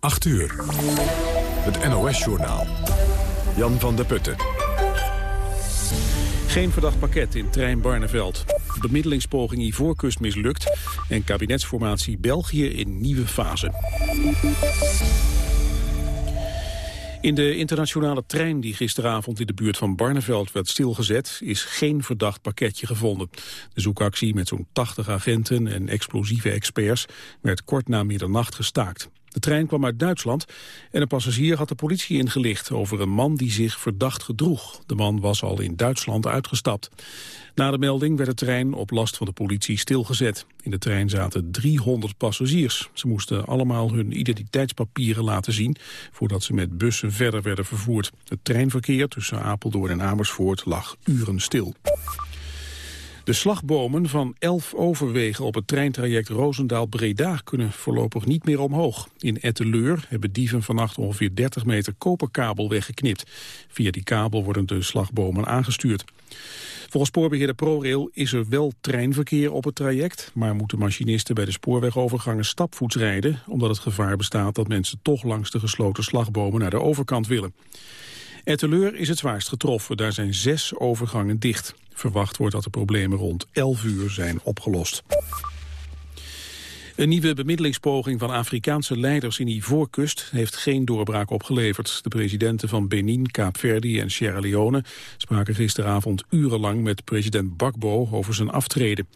8 uur. Het NOS-journaal. Jan van der Putten. Geen verdacht pakket in trein Barneveld. Bemiddelingspoging Ivoorkust mislukt. En kabinetsformatie België in nieuwe fase. In de internationale trein die gisteravond in de buurt van Barneveld werd stilgezet, is geen verdacht pakketje gevonden. De zoekactie met zo'n 80 agenten en explosieve experts werd kort na middernacht gestaakt. De trein kwam uit Duitsland en een passagier had de politie ingelicht over een man die zich verdacht gedroeg. De man was al in Duitsland uitgestapt. Na de melding werd de trein op last van de politie stilgezet. In de trein zaten 300 passagiers. Ze moesten allemaal hun identiteitspapieren laten zien voordat ze met bussen verder werden vervoerd. Het treinverkeer tussen Apeldoorn en Amersfoort lag uren stil. De slagbomen van elf overwegen op het treintraject Roosendaal-Breda kunnen voorlopig niet meer omhoog. In Etteleur hebben dieven vannacht ongeveer 30 meter koperkabel weggeknipt. Via die kabel worden de slagbomen aangestuurd. Volgens spoorbeheerder ProRail is er wel treinverkeer op het traject, maar moeten machinisten bij de spoorwegovergangen stapvoets rijden, omdat het gevaar bestaat dat mensen toch langs de gesloten slagbomen naar de overkant willen. Etteleur is het zwaarst getroffen. Daar zijn zes overgangen dicht. Verwacht wordt dat de problemen rond 11 uur zijn opgelost. Een nieuwe bemiddelingspoging van Afrikaanse leiders in Ivoorkust heeft geen doorbraak opgeleverd. De presidenten van Benin, Kaapverdi en Sierra Leone spraken gisteravond urenlang met president Bakbo over zijn aftreden.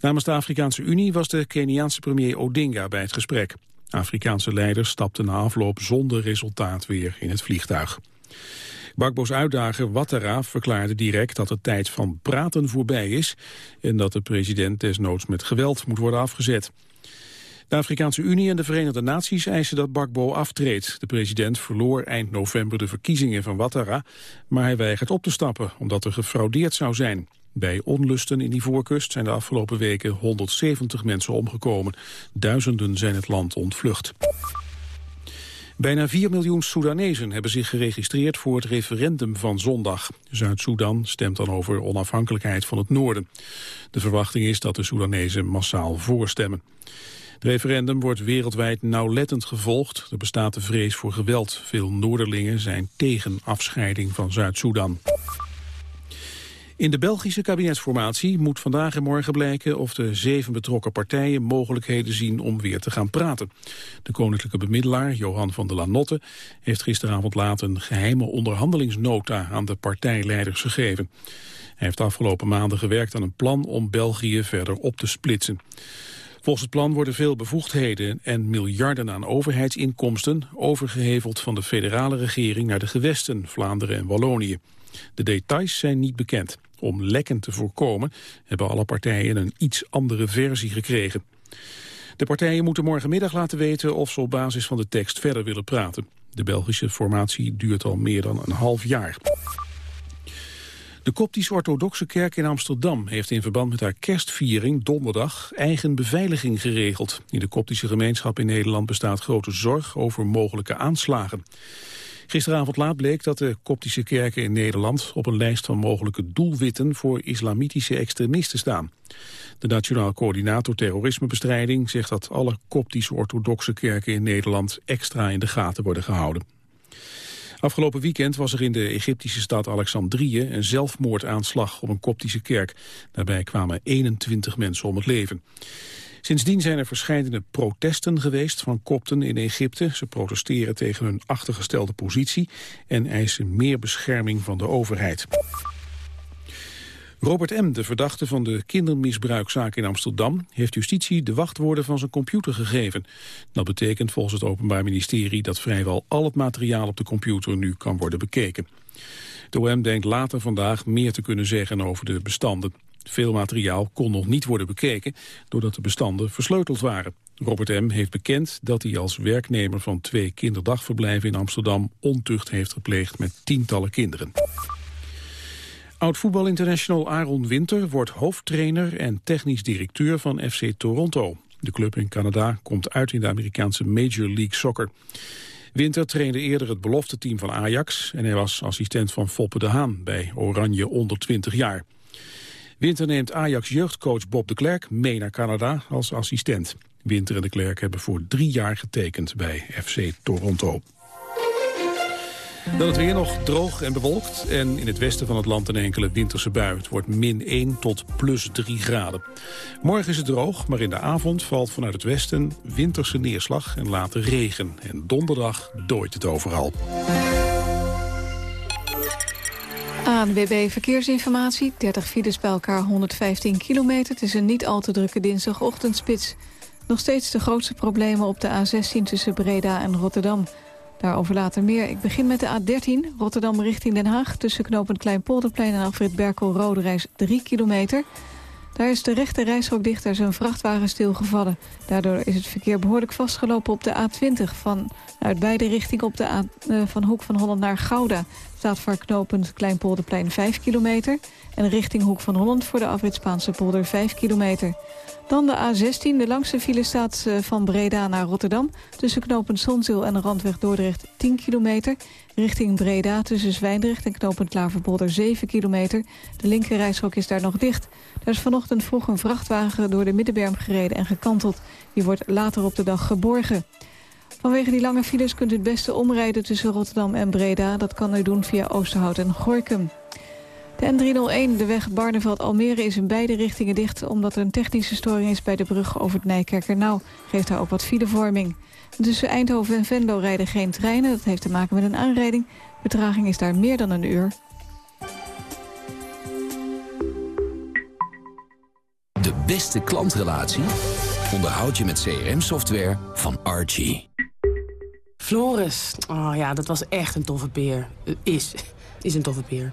Namens de Afrikaanse Unie was de Keniaanse premier Odinga bij het gesprek. Afrikaanse leiders stapten na afloop zonder resultaat weer in het vliegtuig. Bakbo's uitdager Ouattara verklaarde direct dat de tijd van praten voorbij is... en dat de president desnoods met geweld moet worden afgezet. De Afrikaanse Unie en de Verenigde Naties eisen dat Bakbo aftreedt. De president verloor eind november de verkiezingen van Ouattara... maar hij weigert op te stappen, omdat er gefraudeerd zou zijn. Bij onlusten in die voorkust zijn de afgelopen weken 170 mensen omgekomen. Duizenden zijn het land ontvlucht. Bijna 4 miljoen Soedanezen hebben zich geregistreerd voor het referendum van zondag. Zuid-Soedan stemt dan over onafhankelijkheid van het noorden. De verwachting is dat de Soedanezen massaal voorstemmen. Het referendum wordt wereldwijd nauwlettend gevolgd. Er bestaat de vrees voor geweld. Veel Noorderlingen zijn tegen afscheiding van Zuid-Soedan. In de Belgische kabinetsformatie moet vandaag en morgen blijken of de zeven betrokken partijen mogelijkheden zien om weer te gaan praten. De koninklijke bemiddelaar, Johan van der Lanotte, heeft gisteravond laat een geheime onderhandelingsnota aan de partijleiders gegeven. Hij heeft de afgelopen maanden gewerkt aan een plan om België verder op te splitsen. Volgens het plan worden veel bevoegdheden en miljarden aan overheidsinkomsten overgeheveld van de federale regering naar de gewesten Vlaanderen en Wallonië. De details zijn niet bekend. Om lekken te voorkomen hebben alle partijen een iets andere versie gekregen. De partijen moeten morgenmiddag laten weten of ze op basis van de tekst verder willen praten. De Belgische formatie duurt al meer dan een half jaar. De Koptisch-Orthodoxe Kerk in Amsterdam heeft in verband met haar kerstviering donderdag eigen beveiliging geregeld. In de Koptische gemeenschap in Nederland bestaat grote zorg over mogelijke aanslagen. Gisteravond laat bleek dat de koptische kerken in Nederland op een lijst van mogelijke doelwitten voor islamitische extremisten staan. De Nationaal Coördinator Terrorismebestrijding zegt dat alle koptische orthodoxe kerken in Nederland extra in de gaten worden gehouden. Afgelopen weekend was er in de Egyptische stad Alexandrië een zelfmoordaanslag op een koptische kerk. Daarbij kwamen 21 mensen om het leven. Sindsdien zijn er verschillende protesten geweest van kopten in Egypte. Ze protesteren tegen hun achtergestelde positie en eisen meer bescherming van de overheid. Robert M., de verdachte van de kindermisbruikzaak in Amsterdam... heeft justitie de wachtwoorden van zijn computer gegeven. Dat betekent volgens het Openbaar Ministerie... dat vrijwel al het materiaal op de computer nu kan worden bekeken. De OM denkt later vandaag meer te kunnen zeggen over de bestanden. Veel materiaal kon nog niet worden bekeken doordat de bestanden versleuteld waren. Robert M. heeft bekend dat hij als werknemer van twee kinderdagverblijven in Amsterdam ontucht heeft gepleegd met tientallen kinderen. Oud-voetbalinternational Aaron Winter wordt hoofdtrainer en technisch directeur van FC Toronto. De club in Canada komt uit in de Amerikaanse Major League Soccer. Winter trainde eerder het belofte team van Ajax en hij was assistent van Foppe de Haan bij Oranje onder 20 jaar. Winter neemt Ajax-jeugdcoach Bob de Klerk mee naar Canada als assistent. Winter en de Klerk hebben voor drie jaar getekend bij FC Toronto. Dan het weer nog droog en bewolkt. En in het westen van het land een enkele winterse bui. Het wordt min 1 tot plus 3 graden. Morgen is het droog, maar in de avond valt vanuit het westen winterse neerslag en later regen. En donderdag dooit het overal. ANWB Verkeersinformatie. 30 files bij elkaar 115 kilometer. Het is een niet al te drukke dinsdagochtendspits. Nog steeds de grootste problemen op de A16 tussen Breda en Rotterdam. Daarover later meer. Ik begin met de A13, Rotterdam richting Den Haag... tussen knooppunt Kleinpolderplein en Alfred Berkel-Rode reis 3 kilometer. Daar is de rechte dicht, daar is een vrachtwagen stilgevallen. Daardoor is het verkeer behoorlijk vastgelopen op de A20... van uit beide richtingen op de A, uh, van Hoek van Holland naar Gouda. Staat voor knooppunt Kleinpolderplein 5 kilometer... en richting Hoek van Holland voor de afrit Spaanse polder 5 kilometer. Dan de A16, de langste file staat eh, van Breda naar Rotterdam. Tussen knooppunt Zonzeel en de randweg Dordrecht 10 kilometer. Richting Breda tussen Zwijndrecht en knooppunt Klaverbolder 7 kilometer. De linkerrijstrook is daar nog dicht. Er is vanochtend vroeg een vrachtwagen door de Middenberm gereden en gekanteld. Die wordt later op de dag geborgen. Vanwege die lange files kunt u het beste omrijden tussen Rotterdam en Breda. Dat kan u doen via Oosterhout en Gorkum. De N301, de weg Barneveld-Almere, is in beide richtingen dicht... omdat er een technische storing is bij de brug over het Nijkerkernauw. Geeft daar ook wat filevorming. Tussen Eindhoven en Venlo rijden geen treinen. Dat heeft te maken met een aanrijding. Vertraging is daar meer dan een uur. De beste klantrelatie onderhoud je met CRM-software van Archie. Floris, oh ja, dat was echt een toffe peer. Is, is een toffe peer.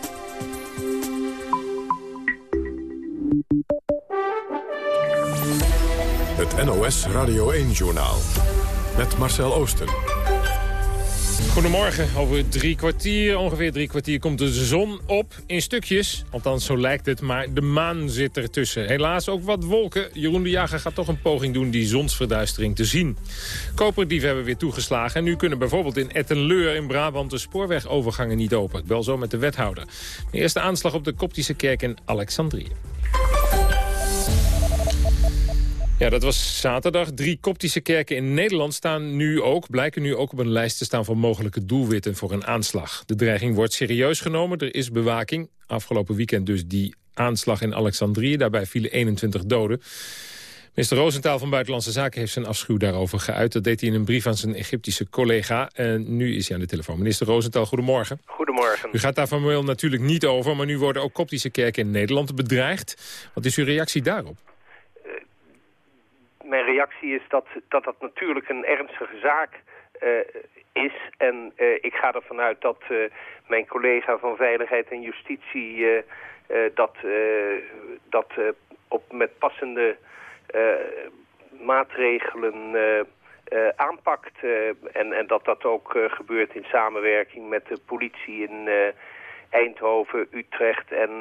NOS Radio 1-journaal. Met Marcel Oosten. Goedemorgen. Over drie kwartier, ongeveer drie kwartier, komt de zon op in stukjes. Althans, zo lijkt het, maar de maan zit ertussen. Helaas ook wat wolken. Jeroen de Jager gaat toch een poging doen die zonsverduistering te zien. Koperdieven hebben weer toegeslagen. En nu kunnen bijvoorbeeld in Ettenleur in Brabant de spoorwegovergangen niet open. Wel zo met de wethouder. De eerste aanslag op de Koptische kerk in Alexandrië. Ja, dat was zaterdag. Drie koptische kerken in Nederland staan nu ook, blijken nu ook op een lijst te staan van mogelijke doelwitten voor een aanslag. De dreiging wordt serieus genomen, er is bewaking. Afgelopen weekend dus die aanslag in Alexandrië, daarbij vielen 21 doden. Minister Roosentaal van Buitenlandse Zaken heeft zijn afschuw daarover geuit. Dat deed hij in een brief aan zijn Egyptische collega. En nu is hij aan de telefoon. Minister Roosentaal, goedemorgen. Goedemorgen. U gaat daar formeel natuurlijk niet over, maar nu worden ook koptische kerken in Nederland bedreigd. Wat is uw reactie daarop? Mijn reactie is dat, dat dat natuurlijk een ernstige zaak uh, is. En uh, ik ga ervan uit dat uh, mijn collega van Veiligheid en Justitie dat, dat op, met passende maatregelen aanpakt. en, en dat dat ook gebeurt in samenwerking met de politie in Eindhoven, Utrecht en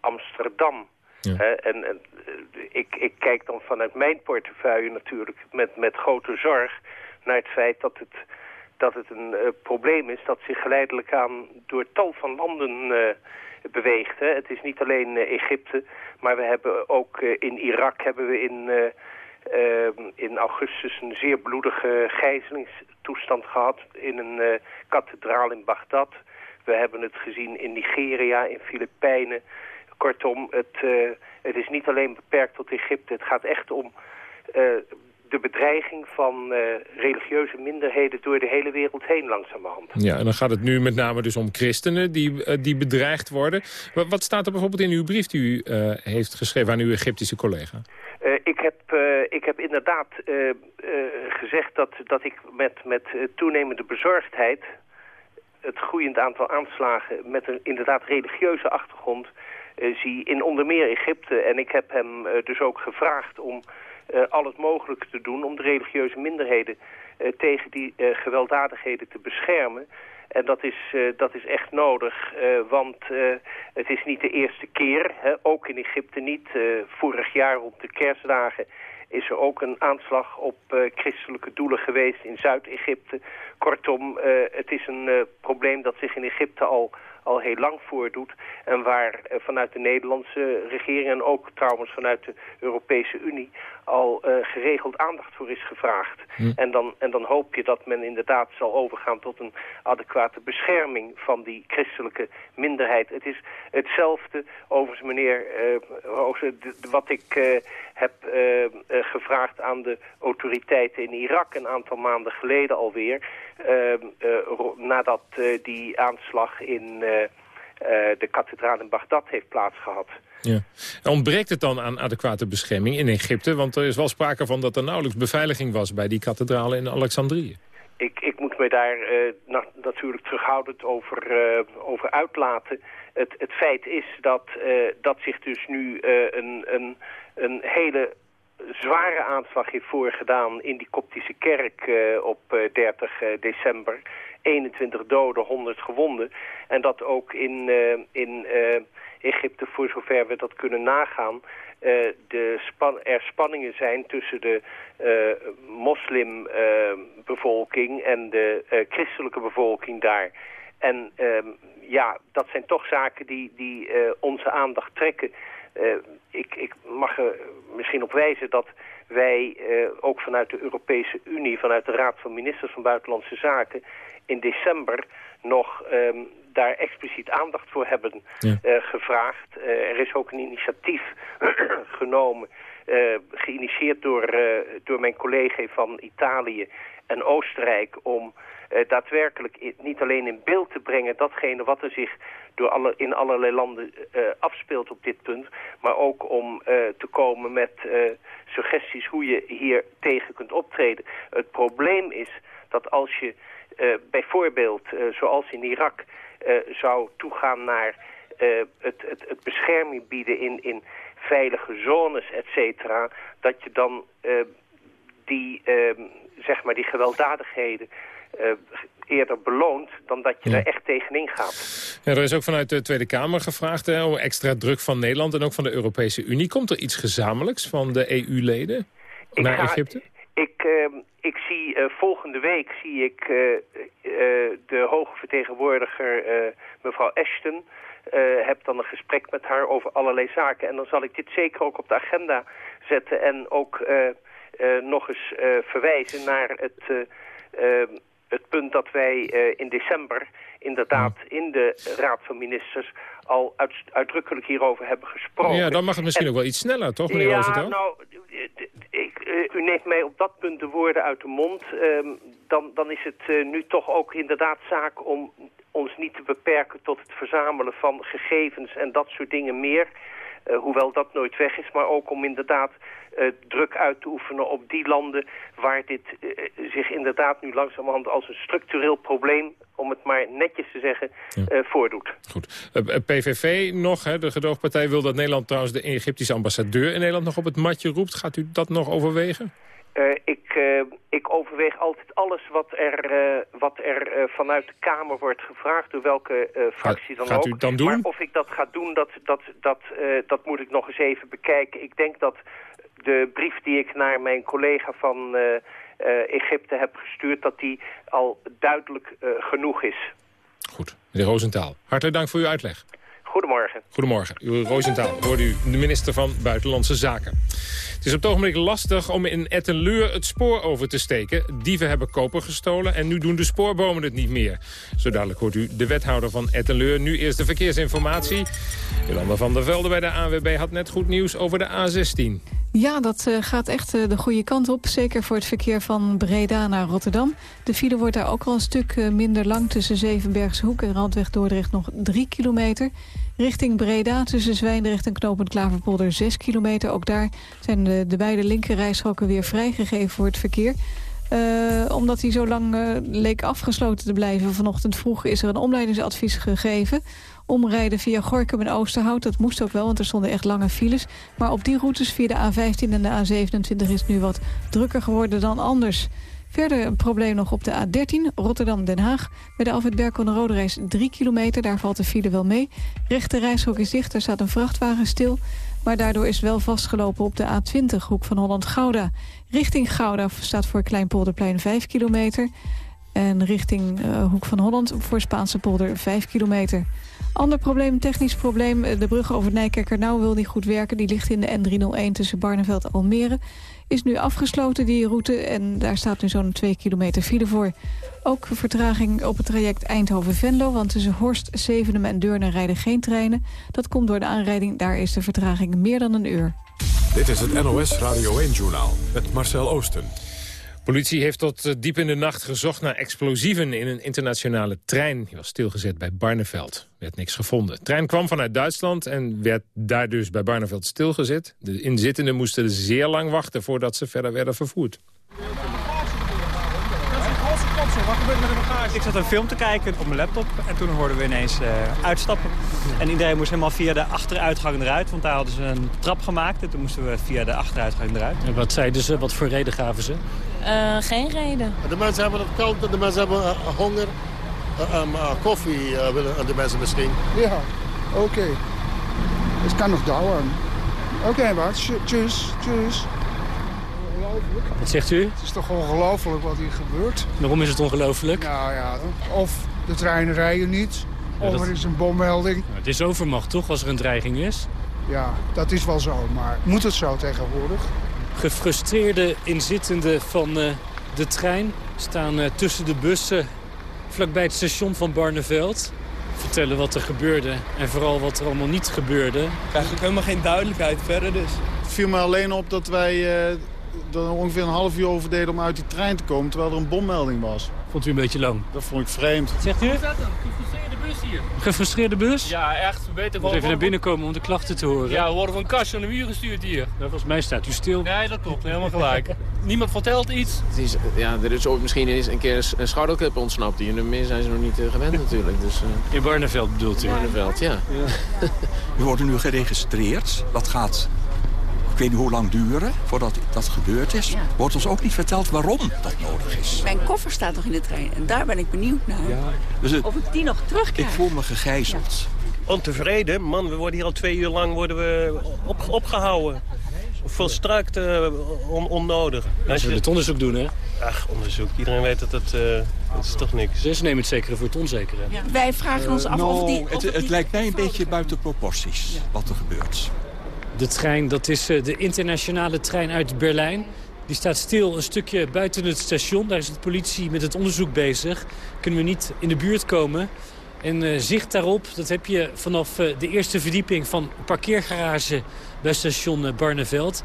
Amsterdam. En, en ik, ik kijk dan vanuit mijn portefeuille natuurlijk met, met grote zorg naar het feit dat het, dat het een uh, probleem is dat zich geleidelijk aan door tal van landen uh, beweegt. Hè. Het is niet alleen Egypte, maar we hebben ook in Irak hebben we in, ehm, in augustus een zeer bloedige gijzelingstoestand gehad in een kathedraal in Bagdad. We hebben het gezien in Nigeria, in Filipijnen. Kortom, het, uh, het is niet alleen beperkt tot Egypte. Het gaat echt om uh, de bedreiging van uh, religieuze minderheden door de hele wereld heen langzamerhand. Ja, en dan gaat het nu met name dus om christenen die, die bedreigd worden. Wat, wat, staat er bijvoorbeeld in uw brief die u heeft geschreven aan uw Egyptische collega? ik, heb, ik heb inderdaad gezegd dat, dat ik met, met toenemende bezorgdheid het groeiend aantal aanslagen met een inderdaad religieuze achtergrond eh, zie in onder meer Egypte. En ik heb hem eh, dus ook gevraagd om eh, al het mogelijke te doen om de religieuze minderheden tegen die gewelddadigheden te beschermen. En dat is, dat is echt nodig, want het is niet de eerste keer, hè, ook in Egypte niet. vorig jaar rond de kerstdagen is er ook een aanslag op christelijke doelen geweest in Zuid-Egypte. Kortom, het is een probleem dat zich in Egypte al al heel lang voordoet. En waar eh, vanuit de Nederlandse regering en ook trouwens vanuit de Europese Unie al uh, geregeld aandacht voor is gevraagd. Hm. En, dan, en dan hoop je dat men inderdaad zal overgaan tot een adequate bescherming van die christelijke minderheid. Het is hetzelfde, overigens meneer, uh, wat ik heb gevraagd aan de autoriteiten in Irak een aantal maanden geleden alweer. Nadat die aanslag in de kathedraal in Bagdad heeft plaatsgehad. Ja. Ontbreekt het dan aan adequate bescherming in Egypte? Want er is wel sprake van dat er nauwelijks beveiliging was... bij die kathedrale in Alexandrië. Ik, ik moet me daar uh, natuurlijk terughoudend over, uh, over uitlaten. Het, het feit is dat, uh, dat zich dus nu een, een, een hele zware aanslag heeft voorgedaan in die koptische kerk op 30 december. 21 doden, 100 gewonden. En dat ook in, in Egypte, voor zover we dat kunnen nagaan, de span er spanningen zijn tussen de moslimbevolking en de christelijke bevolking daar. En ehm, ja, dat zijn toch zaken die, die onze aandacht trekken. Ik, ik mag er misschien op wijzen dat wij ook vanuit de Europese Unie, vanuit de Raad van Ministers van Buitenlandse Zaken, in december nog um, daar expliciet aandacht voor hebben uh, gevraagd. Uh, er is ook een initiatief genomen, uh, geïnitieerd door, door mijn collega van Italië en Oostenrijk... om daadwerkelijk niet alleen in beeld te brengen datgene wat er zich door alle, in allerlei landen afspeelt op dit punt... maar ook om te komen met suggesties hoe je hier tegen kunt optreden. Het probleem is dat als je bijvoorbeeld, zoals in Irak... Eh, zou toegaan naar eh, het, het, het bescherming bieden in, in veilige zones, et cetera, dat je dan eh, die, ehm, zeg maar die gewelddadigheden eerder beloont dan dat je ja. er echt tegenin gaat. Ja, er is ook vanuit de Tweede Kamer gevraagd hè, om extra druk van Nederland en ook van de Europese Unie. Komt er iets gezamenlijks van de EU-leden naar Egypte? Ik, uh, ik zie uh, volgende week zie ik uh, de hoge vertegenwoordiger mevrouw Ashton. heb dan een gesprek met haar over allerlei zaken. En dan zal ik dit zeker ook op de agenda zetten. En ook nog eens verwijzen naar het, het punt dat wij in december inderdaad in de Raad van Ministers al uit, uitdrukkelijk hierover hebben gesproken. Ja, dan mag het misschien ook wel iets sneller, toch, meneer ja, nou, ik, uh, u neemt mij op dat punt de woorden uit de mond. Uh, dan, dan is het uh, nu toch ook inderdaad zaak om ons niet te beperken tot het verzamelen van gegevens en dat soort dingen meer. Uh, hoewel dat nooit weg is, maar ook om inderdaad uh, druk uit te oefenen op die landen waar dit uh, zich inderdaad nu langzamerhand als een structureel probleem, om het maar netjes te zeggen, ja. voordoet. Goed. PVV nog, hè, de gedoogpartij wil dat Nederland trouwens de Egyptische ambassadeur in Nederland nog op het matje roept. Gaat u dat nog overwegen? Uh, ik, uh, ik overweeg altijd alles wat er, uh, wat er vanuit de Kamer wordt gevraagd, door welke fractie dan gaat ook. U dan doen? Maar of ik dat ga doen, dat, dat, dat, dat moet ik nog eens even bekijken. Ik denk dat de brief die ik naar mijn collega van Egypte heb gestuurd, dat die al duidelijk genoeg is. Goed. Meneer Roosentaal, hartelijk dank voor uw uitleg. Goedemorgen. Goedemorgen. Uw Roosentaal, hoorde u de minister van Buitenlandse Zaken. Is op het ogenblik lastig om in Ettenleur het spoor over te steken. Dieven hebben koper gestolen en nu doen de spoorbomen het niet meer. Zo dadelijk hoort u de wethouder van Ettenleur. Nu eerst de verkeersinformatie. Jolanda van der Velde bij de ANWB had net goed nieuws over de A16. Ja, dat uh, gaat echt uh, de goede kant op. Zeker voor het verkeer van Breda naar Rotterdam. De file wordt daar ook al een stuk uh, minder lang... tussen Zevenbergse Hoek en Randweg Dordrecht nog 3 kilometer. Richting Breda tussen Zwijndrecht en Knopend Klaverpolder 6 kilometer. Ook daar zijn de, de beide linkerrijstroken weer vrijgegeven voor het verkeer. Uh, omdat hij zo lang uh, leek afgesloten te blijven vanochtend vroeg... is er een omleidingsadvies gegeven. Omrijden via Gorkum en Oosterhout, dat moest ook wel... want er stonden echt lange files. Maar op die routes via de A15 en de A27 is het nu wat drukker geworden dan anders. Verder een probleem nog op de A13, Rotterdam-Den Haag. Bij de Alfred Berkel Rode Reis 3 kilometer, daar valt de file wel mee. Rechte reishok is dicht, er staat een vrachtwagen stil. Maar daardoor is wel vastgelopen op de A20, hoek van Holland-Gouda. Richting Gouda staat voor Kleinpolderplein 5 kilometer. En richting uh, Hoek van Holland voor Spaanse polder 5 kilometer. Ander probleem, technisch probleem. De brug over Nijkerkernauw wil niet goed werken. Die ligt in de N301 tussen Barneveld en Almere. Is nu afgesloten, die route. En daar staat nu zo'n 2 kilometer file voor. Ook vertraging op het traject Eindhoven-Venlo... want tussen Horst, Zevenum en Deurne rijden geen treinen. Dat komt door de aanrijding. Daar is de vertraging meer dan een uur. Dit is het NOS Radio 1-journaal met Marcel Oosten. Politie heeft tot eh, diep in de nacht gezocht naar explosieven in een internationale trein. Die was stilgezet bij Barneveld. Er werd niks gevonden. De trein kwam vanuit Duitsland en werd daar dus bij Barneveld stilgezet. De inzittenden moesten zeer lang wachten voordat ze verder werden vervoerd. Wat gebeurt met de bagage? Ik zat een film te kijken op mijn laptop en toen hoorden we ineens uh, uitstappen. En iedereen moest helemaal via de achteruitgang eruit, want daar hadden ze een trap gemaakt. En toen moesten we via de achteruitgang eruit. En wat zeiden ze? Wat voor reden gaven ze? Uh, geen reden. De mensen hebben het koud en de mensen hebben uh, honger. Um, koffie willen de mensen misschien. Ja, oké. Okay. Het kan nog dauwen. Oké, okay, wat? Tjus, tjus. Wat zegt u? Het is toch ongelooflijk wat hier gebeurt. Waarom is het ongelooflijk? Nou ja, of de treinen rijden niet, of er is een bommelding. Nou, het is overmacht toch, als er een dreiging is? Ja, dat is wel zo, maar moet het zo tegenwoordig? Gefrustreerde inzittenden van uh, de trein staan uh, tussen de bussen vlakbij het station van Barneveld vertellen wat er gebeurde en vooral wat er allemaal niet gebeurde. Ik krijg ook helemaal geen duidelijkheid verder dus. Het viel me alleen op dat wij er ongeveer een half uur over deden om uit die trein te komen... terwijl er een bommelding was. Vond u een beetje lang? Dat vond ik vreemd. Zegt u? Hier. Gefrustreerde bus? Ja, echt. Beter Moet even naar binnen komen om de klachten te horen. Ja, we worden van een kastje aan de muur gestuurd hier. Nou, volgens mij staat u stil. Nee, dat klopt. Helemaal gelijk. Niemand vertelt iets. Het is, ja, er is ooit misschien eens een keer een schouderclip ontsnapt. Hier. meer zijn ze nog niet uh, gewend natuurlijk. Dus, uh... In Barneveld bedoelt u? In Barneveld, ja. ja. We worden nu geregistreerd. Dat gaat ik weet niet hoe lang duren voordat dat gebeurd is. Ja. Wordt ons ook niet verteld waarom dat nodig is. Mijn koffer staat nog in de trein en daar ben ik benieuwd naar. Ja. Dus het, of ik die nog terugkrijg. Ik voel me gegijzeld. Ja. Ontevreden? Man, we worden hier al twee uur lang worden we op, opgehouden. Volstrekt uh, on, onnodig. Als we het onderzoek doen, hè? Ach, onderzoek. Iedereen weet dat het... Uh, dat is toch niks. Ze nemen het zekere voor het onzekere. Ja. Wij vragen ons af uh, of die... Of het, het lijkt mij een beetje buiten proporties wat er gebeurt. De trein, dat is de internationale trein uit Berlijn. Die staat stil een stukje buiten het station. Daar is de politie met het onderzoek bezig. Kunnen we niet in de buurt komen. En uh, zicht daarop, dat heb je vanaf uh, de eerste verdieping van een parkeergarage bij station Barneveld.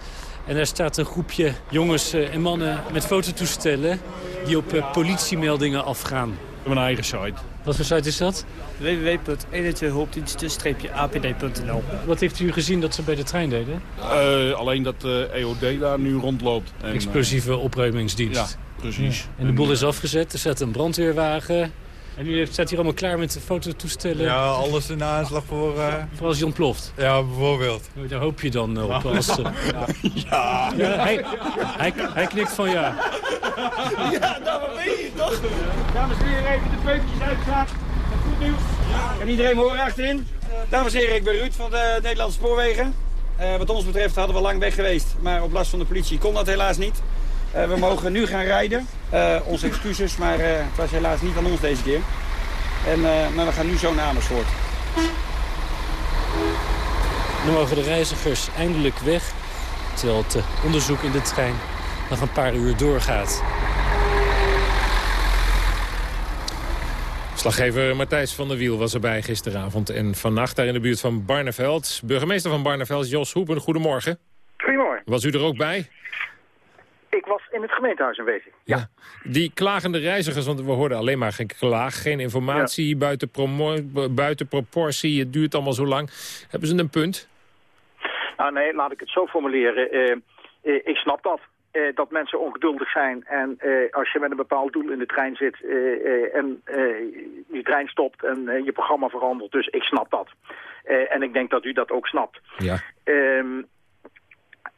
En daar staat een groepje jongens en mannen met fototoestellen die op politiemeldingen afgaan. Hebben een eigen site. Wat voor site is dat? www.112hoopdiensten-apd.nl Wat heeft u gezien dat ze bij de trein deden? Uh, alleen dat de EOD daar nu rondloopt. En, Explosieve opruimingsdienst. Ja, precies. En de boel is afgezet, er staat een brandweerwagen... En u staat hier allemaal klaar met de fototoestellen? Ja, alles in aanslag voor... Uh... Voor als hij ontploft? Ja, bijvoorbeeld. Daar hoop je dan op. Als, uh... ja. ja. ja hij, hij, hij, knikt van ja. Ja, nou, wat ben je toch? Dames en heren, even de peukjes uitgaan. Goed nieuws. Kan iedereen horen achterin? Dames en heren, ik ben Ruud van de Nederlandse Spoorwegen. Uh, wat ons betreft hadden we lang weg geweest. Maar op last van de politie kon dat helaas niet. Uh, we mogen nu gaan rijden. Uh, onze excuses, maar uh, het was helaas niet aan ons deze keer. En, maar we gaan nu zo naar Amersfoort. Nu mogen de reizigers eindelijk weg. Terwijl het onderzoek in de trein nog een paar uur doorgaat. Slaggever Matthijs van der Wiel was erbij gisteravond en vannacht daar in de buurt van Barneveld. Burgemeester van Barneveld, Jos Hoepen, goedemorgen. Goedemorgen. Was u er ook bij? Ik was in het gemeentehuis aanwezig. Ja. ja. Die klagende reizigers, want we hoorden alleen maar geen klaag, geen informatie, ja. buiten, buiten proportie, het duurt allemaal zo lang. Hebben ze een punt? Nou nee, laat ik het zo formuleren. Uh, uh, ik snap dat. Uh, dat mensen ongeduldig zijn en als je met een bepaald doel in de trein zit en je trein stopt en je programma verandert. Dus ik snap dat. en ik denk dat u dat ook snapt. Ja.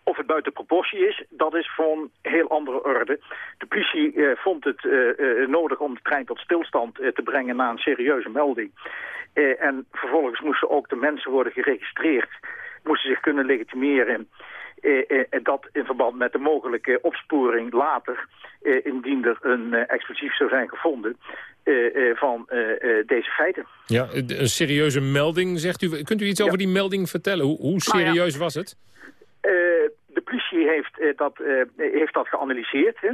Of het buiten proportie is, dat is van heel andere orde. De politie eh, vond het eh, eh, nodig om de trein tot stilstand te brengen na een serieuze melding. en vervolgens moesten ook de mensen worden geregistreerd, moesten zich kunnen legitimeren. en dat in verband met de mogelijke opsporing later, indien er een explosief zou zijn gevonden, van deze feiten. Ja, een serieuze melding, zegt u. Kunt u iets over die melding vertellen? Hoe, hoe nou serieus was het? De politie heeft, uh, dat, uh, heeft dat geanalyseerd. Hè.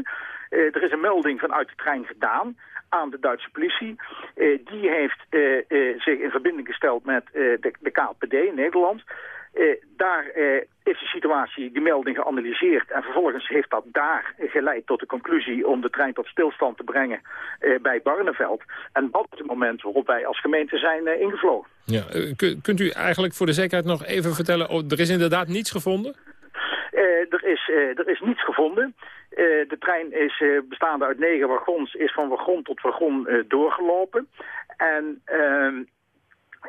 Er is een melding vanuit de trein gedaan aan de Duitse politie. die heeft zich in verbinding gesteld met de, de KLPD in Nederland. Daar is de situatie, die melding geanalyseerd. En vervolgens heeft dat daar geleid tot de conclusie om de trein tot stilstand te brengen bij Barneveld. En dat is het moment waarop wij als gemeente zijn ingevlogen. Ja, kunt u eigenlijk voor de zekerheid nog even vertellen, oh, er is inderdaad niets gevonden? Er, is, er is niets gevonden. Uh, de trein is bestaande uit negen wagons, is van wagon tot wagon doorgelopen. En ehm,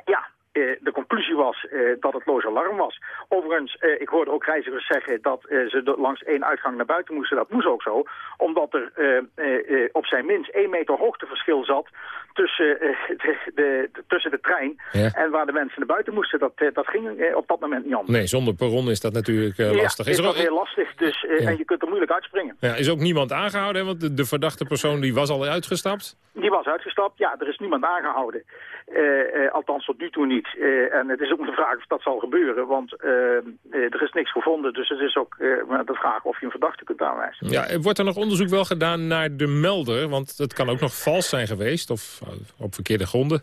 ja, de conclusie was uh, dat het loos alarm was. Overigens, uh, ik hoorde ook reizigers zeggen dat ze langs één uitgang naar buiten moesten. Dat moest ook zo, omdat er op zijn minst één meter hoogteverschil zat tussen, de, de, tussen de trein en waar de mensen naar buiten moesten. Dat, dat ging op dat moment niet anders. Nee, zonder perron is dat natuurlijk lastig. Ja, is, is dat heel lastig, dus, ja. en je kunt er moeilijk uitspringen. Ja, is ook niemand aangehouden, hè? want de, de verdachte persoon die was al uitgestapt? Die was uitgestapt, ja, er is niemand aangehouden. Althans tot nu toe niet. Uh, en het is ook de vraag of dat zal gebeuren, want er is niks gevonden. Dus het is ook de vraag of je een verdachte kunt aanwijzen. Ja, wordt er nog onderzoek wel gedaan naar de melder? Want het kan ook nog vals zijn geweest of op verkeerde gronden.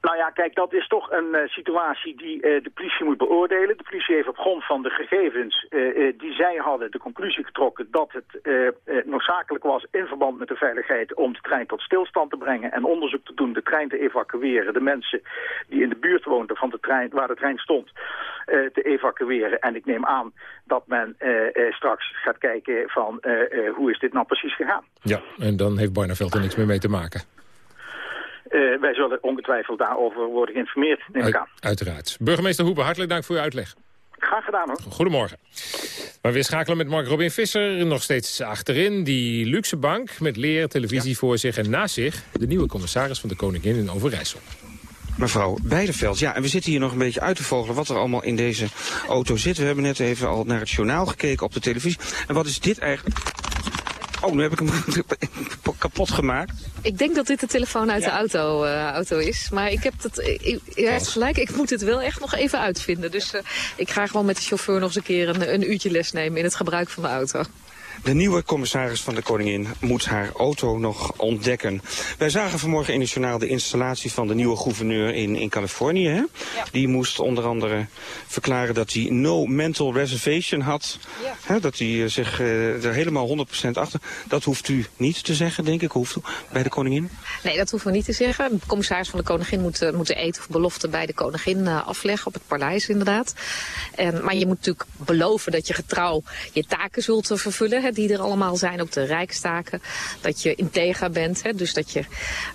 Nou ja, kijk, dat is toch een uh, situatie die uh, de politie moet beoordelen. De politie heeft op grond van de gegevens uh, die zij hadden de conclusie getrokken dat het noodzakelijk was in verband met de veiligheid om de trein tot stilstand te brengen en onderzoek te doen, de trein te evacueren, de mensen die in de buurt woonden van de trein, waar de trein stond, te evacueren. En ik neem aan dat men straks gaat kijken van hoe is dit nou precies gegaan. Ja, en dan heeft Barneveld er niks meer mee te maken. Uh, wij zullen ongetwijfeld daarover worden geïnformeerd, neem ik aan. Uiteraard. Burgemeester Hoepen, hartelijk dank voor uw uitleg. Graag gedaan hoor. Goedemorgen. Maar we schakelen met Mark Robin Visser nog steeds achterin. Die luxe bank met leer, televisie voor zich en naast zich... de nieuwe commissaris van de Koningin in Overijssel. Mevrouw Beideveld, ja, en we zitten hier nog een beetje uit te vogelen wat er allemaal in deze auto zit. We hebben net even al naar het journaal gekeken op de televisie. En wat is dit eigenlijk? Oh, nu heb ik hem kapot gemaakt. Ik denk dat dit de telefoon uit de auto, uh, auto is. Maar ik heb het, ik, ja, gelijk, ik moet het wel echt nog even uitvinden. Dus uh, ik ga gewoon met de chauffeur nog eens een keer een, een uurtje les nemen in het gebruik van de auto. De nieuwe commissaris van de Koningin moet haar auto nog ontdekken. Wij zagen vanmorgen in het journaal de installatie van de nieuwe gouverneur in, in Californië. Hè? Die moest onder andere verklaren dat hij no mental reservation had. Ja. Hè? Dat hij eh, zich uh, er helemaal 100% achter... Dat hoeft u niet te zeggen, denk ik, hoeft u, bij de Koningin? Nee, dat hoeven we niet te zeggen. De commissaris van de Koningin moet, uh, moet eten of belofte bij de Koningin uh, afleggen. Op het paleis inderdaad. En, maar je moet natuurlijk beloven dat je getrouw je taken zult vervullen die er allemaal zijn, ook de rijkstaken. Dat je integer bent, hè, dus dat je,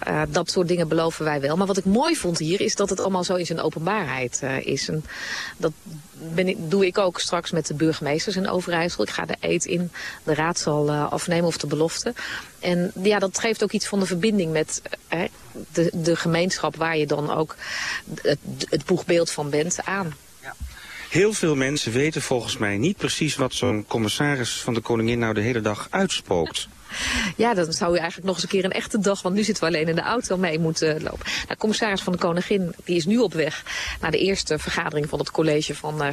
uh, dat soort dingen beloven wij wel. Maar wat ik mooi vond hier is dat het allemaal zo in zijn openbaarheid uh, is. En dat ben ik, doe ik ook straks met de burgemeesters in Overijssel. Ik ga de eet in de raad zal uh, afnemen of de belofte. En ja, dat geeft ook iets van de verbinding met de, de gemeenschap waar je dan ook het, het boegbeeld van bent aan. Heel veel mensen weten volgens mij niet precies wat zo'n commissaris van de koningin nou de hele dag uitspookt. Ja, dan zou u eigenlijk nog eens een keer een echte dag, want nu zitten we alleen in de auto mee moeten lopen. Nou, commissaris van de Koningin die is nu op weg naar de eerste vergadering van het college van uh,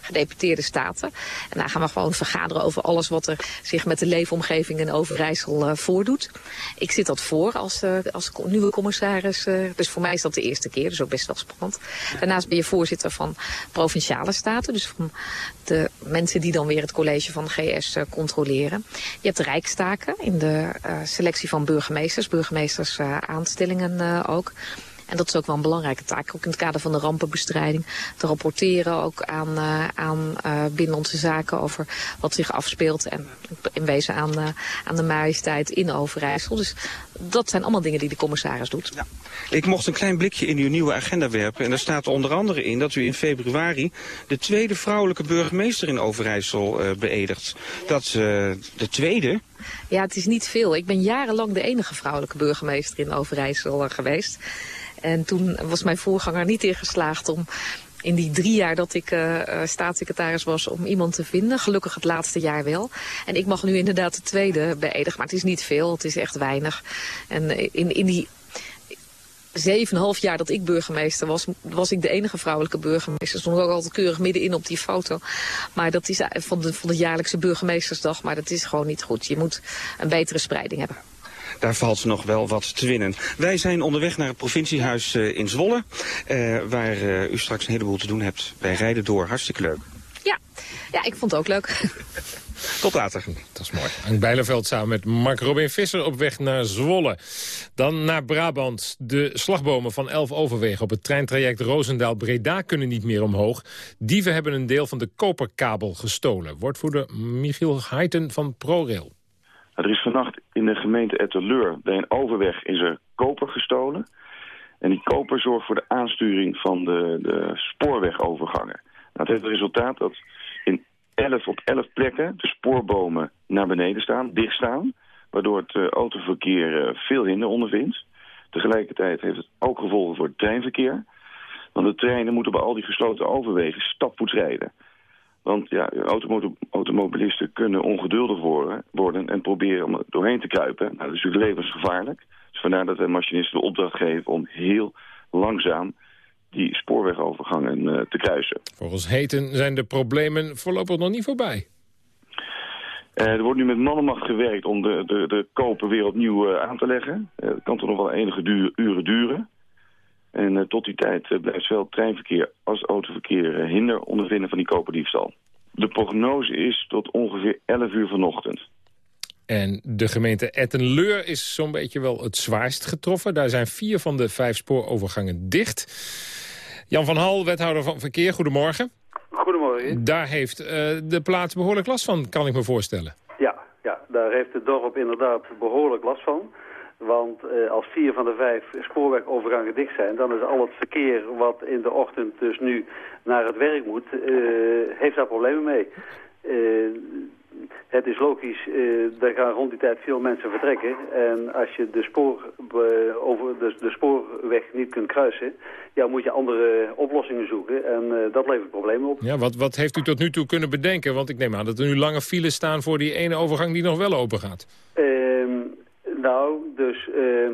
gedeputeerde staten. En daar gaan we gewoon vergaderen over alles wat er zich met de leefomgeving in Overijssel uh, voordoet. Ik zit dat voor als, uh, als nieuwe commissaris, dus voor mij is dat de eerste keer, dus ook best wel spannend. Daarnaast ben je voorzitter van provinciale staten, dus van de mensen die dan weer het college van de GS controleren. Je hebt de rijkstaken in de uh, selectie van burgemeesters, burgemeesters aanstellingen uh, ook. En dat is ook wel een belangrijke taak, ook in het kader van de rampenbestrijding. Te rapporteren ook aan, uh, aan uh, binnenlandse zaken over wat zich afspeelt. En in wezen aan, uh, aan de majesteit in Overijssel. Dus dat zijn allemaal dingen die de commissaris doet. Ja. Ik mocht een klein blikje in uw nieuwe agenda werpen. En daar staat onder andere in dat u in februari de tweede vrouwelijke burgemeester in Overijssel beëdigt. Dat de tweede? Ja, het is niet veel. Ik ben jarenlang de enige vrouwelijke burgemeester in Overijssel geweest. En toen was mijn voorganger niet ingeslaagd om in die drie jaar dat ik uh, staatssecretaris was om iemand te vinden. Gelukkig het laatste jaar wel. En ik mag nu inderdaad de tweede beëdigen. Maar het is niet veel, het is echt weinig. En in, in die zeven half jaar dat ik burgemeester was, was ik de enige vrouwelijke burgemeester. Stond ook altijd keurig middenin op die foto. Maar dat is van de, van de jaarlijkse burgemeestersdag. Maar dat is gewoon niet goed. Je moet een betere spreiding hebben. Daar valt nog wel wat te winnen. Wij zijn onderweg naar het provinciehuis uh, in Zwolle. Uh, waar uh, u straks een heleboel te doen hebt. Wij rijden door. Hartstikke leuk. Ja, ja ik vond het ook leuk. Tot later. Dat is mooi. Ank Bijleveld samen met Mark Robin Visser op weg naar Zwolle. Dan naar Brabant. De slagbomen van 11 overwegen op het treintraject Roosendaal-Breda kunnen niet meer omhoog. Dieven hebben een deel van de koperkabel gestolen. Woordvoerder Michiel Heiten van ProRail. Er is vannacht in de gemeente Etteleur bij een overweg is er koper gestolen. En die koper zorgt voor de aansturing van de, de spoorwegovergangen. Het heeft het resultaat dat in 11 op 11 plekken de spoorbomen naar beneden staan, dicht staan. Waardoor het uh, autoverkeer uh, veel hinder ondervindt. Tegelijkertijd heeft het ook gevolgen voor het treinverkeer. Want de treinen moeten bij al die gesloten overwegen stapvoets rijden. Want ja, automobilisten kunnen ongeduldig worden, worden en proberen om er doorheen te kruipen. Nou, dat is natuurlijk levensgevaarlijk. Dus vandaar dat de machinisten de opdracht geven om heel langzaam die spoorwegovergangen uh, te kruisen. Volgens Heten zijn de problemen voorlopig nog niet voorbij. Uh, er wordt nu met mannenmacht gewerkt om de, de, de koper weer opnieuw uh, aan te leggen. dat kan toch nog wel enige duur, uren duren. En uh, tot die tijd uh, blijft zowel treinverkeer als autoverkeer uh, hinder ondervinden van die koperdiefstal. De prognose is tot ongeveer 11 uur vanochtend. En de gemeente Ettenleur is zo'n beetje wel het zwaarst getroffen. Daar zijn vier van de vijf spoorovergangen dicht. Jan van Hal, wethouder van verkeer, goedemorgen. Goedemorgen. Daar heeft de plaats behoorlijk last van, kan ik me voorstellen. Ja, ja, daar heeft het dorp inderdaad behoorlijk last van. Want uh, als vier van de vijf spoorwegovergangen dicht zijn... dan is al het verkeer wat in de ochtend dus nu naar het werk moet... Uh, heeft daar problemen mee. Uh, het is logisch, er gaan rond die tijd veel mensen vertrekken. En als je de, spoor, over de, de spoorweg niet kunt kruisen... ja, moet je andere oplossingen zoeken. En dat levert problemen op. Ja, wat, wat heeft u tot nu toe kunnen bedenken? Want ik neem aan dat er nu lange files staan... voor die ene overgang die nog wel open gaat. Nou, dus uh,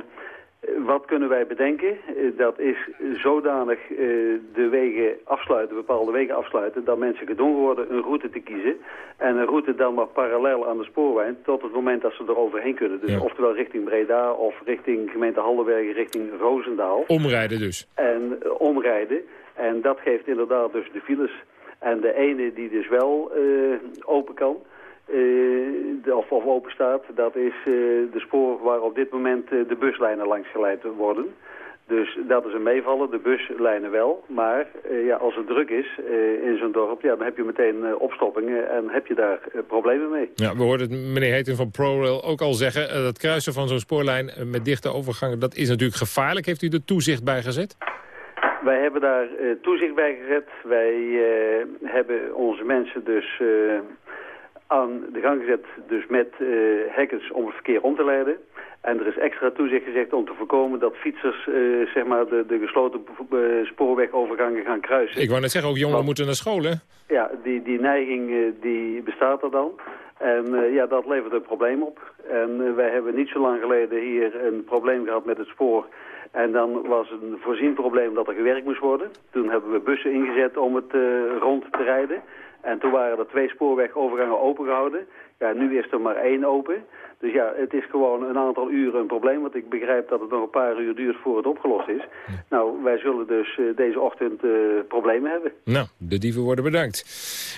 wat kunnen wij bedenken? Uh, dat is zodanig uh, de wegen afsluiten, bepaalde wegen afsluiten... dat mensen gedwongen worden een route te kiezen. En een route dan maar parallel aan de spoorlijn... tot het moment dat ze er overheen kunnen. Dus ja. oftewel richting Breda of richting gemeente Hallenbergen, richting Roosendaal. Omrijden dus? En omrijden. En dat geeft inderdaad dus de files. En de ene die dus wel open kan... Of, of open staat, dat is uh, de spoor waar op dit moment uh, de buslijnen langs geleid worden. Dus dat is een meevallen, de buslijnen wel. Maar ja, als het druk is in zo'n dorp, ja, dan heb je meteen opstoppingen en heb je daar problemen mee. Ja, we hoorden het meneer Heten van ProRail ook al zeggen. dat kruisen van zo'n spoorlijn met dichte overgangen, dat is natuurlijk gevaarlijk. Heeft u er toezicht bij gezet? Wij hebben daar toezicht bij gezet. Wij hebben onze mensen dus aan de gang gezet dus met uh, hekkens om het verkeer om te leiden. En er is extra toezicht gezegd om te voorkomen dat fietsers uh, zeg maar de, de gesloten uh, spoorwegovergangen gaan kruisen. Ik wou net zeggen, ook jongeren moeten naar school, hè? Ja, die, die neiging die bestaat er dan. En ja, dat levert een probleem op. En wij hebben niet zo lang geleden hier een probleem gehad met het spoor. En dan was een voorzien probleem dat er gewerkt moest worden. Toen hebben we bussen ingezet om het rond te rijden. En toen waren er twee spoorwegovergangen opengehouden. Ja, nu is er maar één open. Dus ja, het is gewoon een aantal uren een probleem. Want ik begrijp dat het nog een paar uur duurt voor het opgelost is. Nou, wij zullen dus uh, deze ochtend uh, problemen hebben. Nou, de dieven worden bedankt.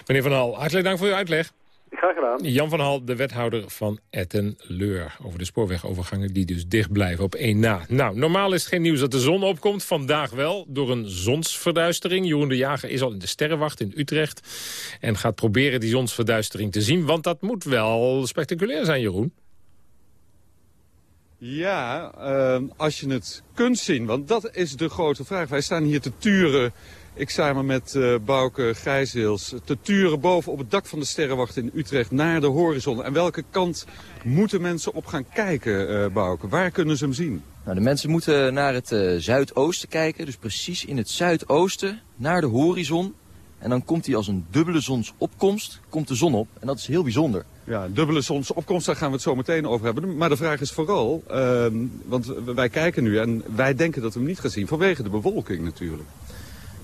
Meneer Van Hal, hartelijk dank voor uw uitleg. Graag gedaan. Jan van Hal, de wethouder van Etten-Leur. Over de spoorwegovergangen die dus dicht blijven op één na. Nou, normaal is het geen nieuws dat de zon opkomt. Vandaag wel, door een zonsverduistering. Jeroen de Jager is al in de Sterrenwacht in Utrecht. En gaat proberen die zonsverduistering te zien. Want dat moet wel spectaculair zijn, Jeroen. Ja, uh, als je het kunt zien, want dat is de grote vraag. Wij staan hier te turen, ik samen met uh, Bouke te turen boven op het dak van de Sterrenwacht in Utrecht naar de horizon. En welke kant moeten mensen op gaan kijken, uh, Bouke? Waar kunnen ze hem zien? Nou, de mensen moeten naar het uh, zuidoosten kijken, dus precies in het zuidoosten, naar de horizon. En dan komt hij als een dubbele zonsopkomst, komt de zon op. En dat is heel bijzonder. Ja, dubbele zonsopkomst, daar gaan we het zo meteen over hebben. Maar de vraag is vooral, uh, want wij kijken nu en wij denken dat we hem niet gaan zien. Vanwege de bewolking natuurlijk.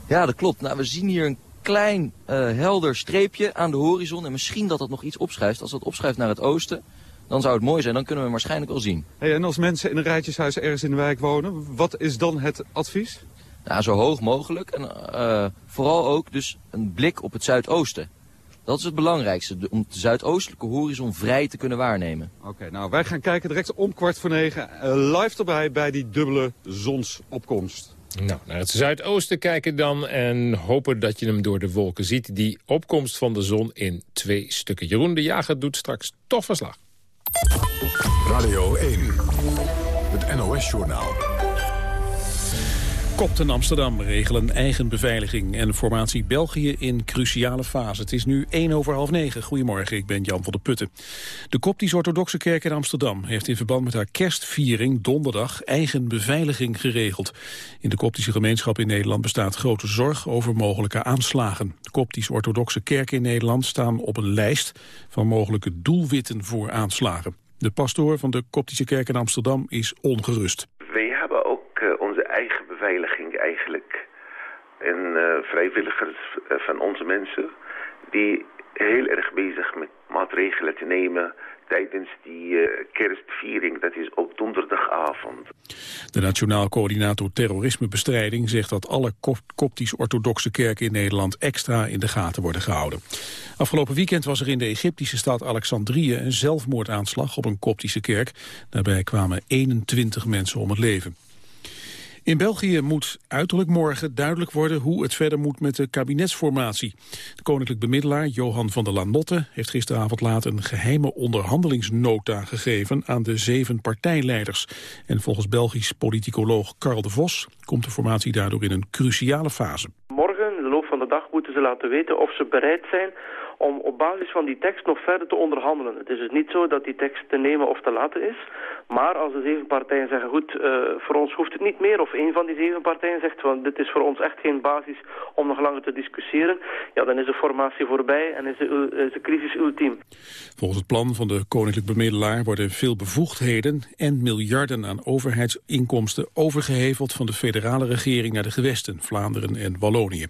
Ja, dat klopt. Nou, we zien hier een klein uh, helder streepje aan de horizon. En misschien dat dat nog iets opschuift. Als dat opschuift naar het oosten, dan zou het mooi zijn. Dan kunnen we hem waarschijnlijk wel zien. Hey, en als mensen in een rijtjeshuis ergens in de wijk wonen, wat is dan het advies? Nou, zo hoog mogelijk. En uh, vooral ook dus een blik op het zuidoosten. Dat is het belangrijkste, om de zuidoostelijke horizon vrij te kunnen waarnemen. Oké, okay, nou wij gaan kijken direct om kwart voor negen. Uh, live erbij bij die dubbele zonsopkomst. Nou, naar het zuidoosten kijken dan en hopen dat je hem door de wolken ziet. Die opkomst van de zon in twee stukken. Jeroen de Jager doet straks toch verslag. Radio 1, het NOS-journaal. Kopten Amsterdam regelen eigen beveiliging en formatie België in cruciale fase. Het is nu 1 over half 9. Goedemorgen, ik ben Jan van der Putten. De Koptisch-Orthodoxe Kerk in Amsterdam heeft in verband met haar kerstviering donderdag eigen beveiliging geregeld. In de Koptische gemeenschap in Nederland bestaat grote zorg over mogelijke aanslagen. De Koptisch-Orthodoxe Kerken in Nederland staan op een lijst van mogelijke doelwitten voor aanslagen. De pastoor van de Koptische Kerk in Amsterdam is ongerust. Wij hebben ook uh, onze eigen beveiliging eigenlijk. En uh, vrijwilligers uh, van onze mensen die heel erg bezig met maatregelen te nemen tijdens die uh, kerstviering. Dat is op donderdagavond. De Nationaal Coördinator Terrorismebestrijding zegt dat alle koptisch-orthodoxe kerken in Nederland extra in de gaten worden gehouden. Afgelopen weekend was er in de Egyptische stad Alexandrië een zelfmoordaanslag op een koptische kerk. Daarbij kwamen 21 mensen om het leven. In België moet uiterlijk morgen duidelijk worden hoe het verder moet met de kabinetsformatie. De koninklijk bemiddelaar Johan van der Lanotte heeft gisteravond laat een geheime onderhandelingsnota gegeven aan de zeven partijleiders. En volgens Belgisch politicoloog Karl de Vos komt de formatie daardoor in een cruciale fase. Morgen, in de loop van de dag, moeten ze laten weten of ze bereid zijn om op basis van die tekst nog verder te onderhandelen. Het is dus niet zo dat die tekst te nemen of te laten is. Maar als de zeven partijen zeggen, goed, uh, voor ons hoeft het niet meer... of een van die zeven partijen zegt, van, dit is voor ons echt geen basis om nog langer te discussiëren... ja, dan is de formatie voorbij en is de, is de crisis ultiem. Volgens het plan van de koninklijk bemiddelaar worden veel bevoegdheden... en miljarden aan overheidsinkomsten overgeheveld van de federale regering naar de gewesten, Vlaanderen en Wallonië.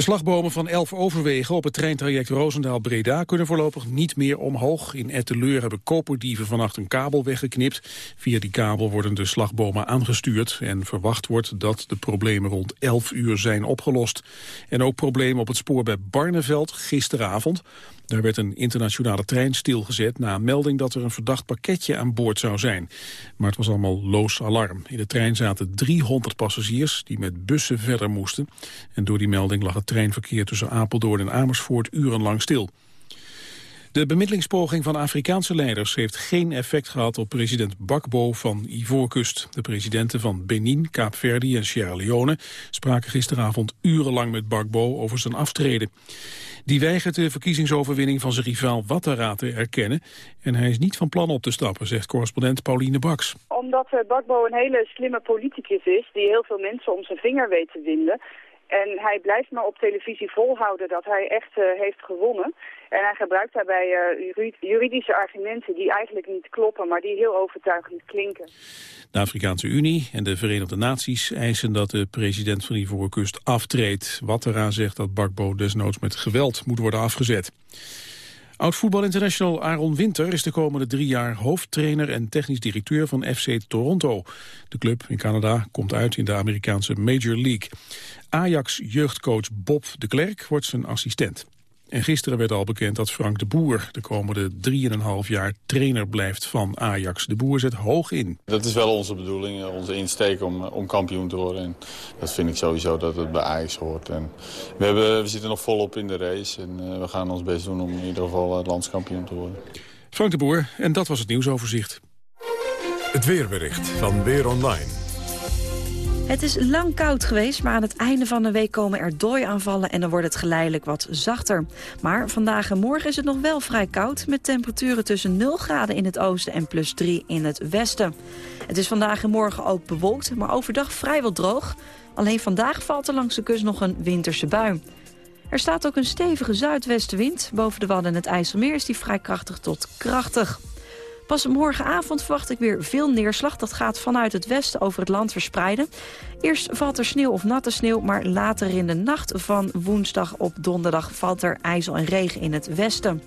De slagbomen van elf overwegen op het treintraject Roosendaal-Breda kunnen voorlopig niet meer omhoog. In Etteleur hebben koperdieven vannacht een kabel weggeknipt. Via die kabel worden de slagbomen aangestuurd en verwacht wordt dat de problemen rond 11 uur zijn opgelost. En ook problemen op het spoor bij Barneveld gisteravond. Daar werd een internationale trein stilgezet na een melding dat er een verdacht pakketje aan boord zou zijn. Maar het was allemaal loos alarm. In de trein zaten 300 passagiers die met bussen verder moesten. En door die melding lag het treinverkeer tussen Apeldoorn en Amersfoort urenlang stil. De bemiddelingspoging van Afrikaanse leiders heeft geen effect gehad op president Bakbo van Ivoorkust. De presidenten van Benin, Kaapverdi en Sierra Leone spraken gisteravond urenlang met Bakbo over zijn aftreden. Die weigert de verkiezingsoverwinning van zijn rivaal Ouattara te erkennen. En hij is niet van plan op te stappen, zegt correspondent Pauline Baks. Omdat Bakbo een hele slimme politicus is die heel veel mensen om zijn vinger weet te winden. En hij blijft maar op televisie volhouden dat hij echt uh, heeft gewonnen. En hij gebruikt daarbij uh, juridische argumenten die eigenlijk niet kloppen, maar die heel overtuigend klinken. De Afrikaanse Unie en de Verenigde Naties eisen dat de president van Ivoorkust aftreedt. Wattera zegt dat Bakbo desnoods met geweld moet worden afgezet. Oud-voetbalinternational Aaron Winter is de komende drie jaar hoofdtrainer en technisch directeur van FC Toronto. De club in Canada komt uit in de Amerikaanse Major League. Ajax-jeugdcoach Bob de Klerk wordt zijn assistent. En gisteren werd al bekend dat Frank de Boer de komende 3,5 jaar trainer blijft van Ajax. De Boer zet hoog in. Dat is wel onze bedoeling, eh, onze insteek om, om kampioen te worden. En dat vind ik sowieso dat het bij Ajax hoort. En we, hebben, we zitten nog volop in de race en we gaan ons best doen om in ieder geval landskampioen te worden. Frank de Boer, en dat was het nieuwsoverzicht. Het weerbericht van Weer Online. Het is lang koud geweest, maar aan het einde van de week komen er dooiaanvallen en dan wordt het geleidelijk wat zachter. Maar vandaag en morgen is het nog wel vrij koud, met temperaturen tussen 0 graden in het oosten en plus 3 in het westen. Het is vandaag en morgen ook bewolkt, maar overdag vrijwel droog. Alleen vandaag valt er langs de kust nog een winterse bui. Er staat ook een stevige zuidwestenwind. Boven de Wadden en het IJsselmeer is die vrij krachtig tot krachtig. Pas morgenavond verwacht ik weer veel neerslag. Dat gaat vanuit het westen over het land verspreiden. Eerst valt er sneeuw of natte sneeuw, maar later in de nacht van woensdag op donderdag valt er ijzel en regen in het westen.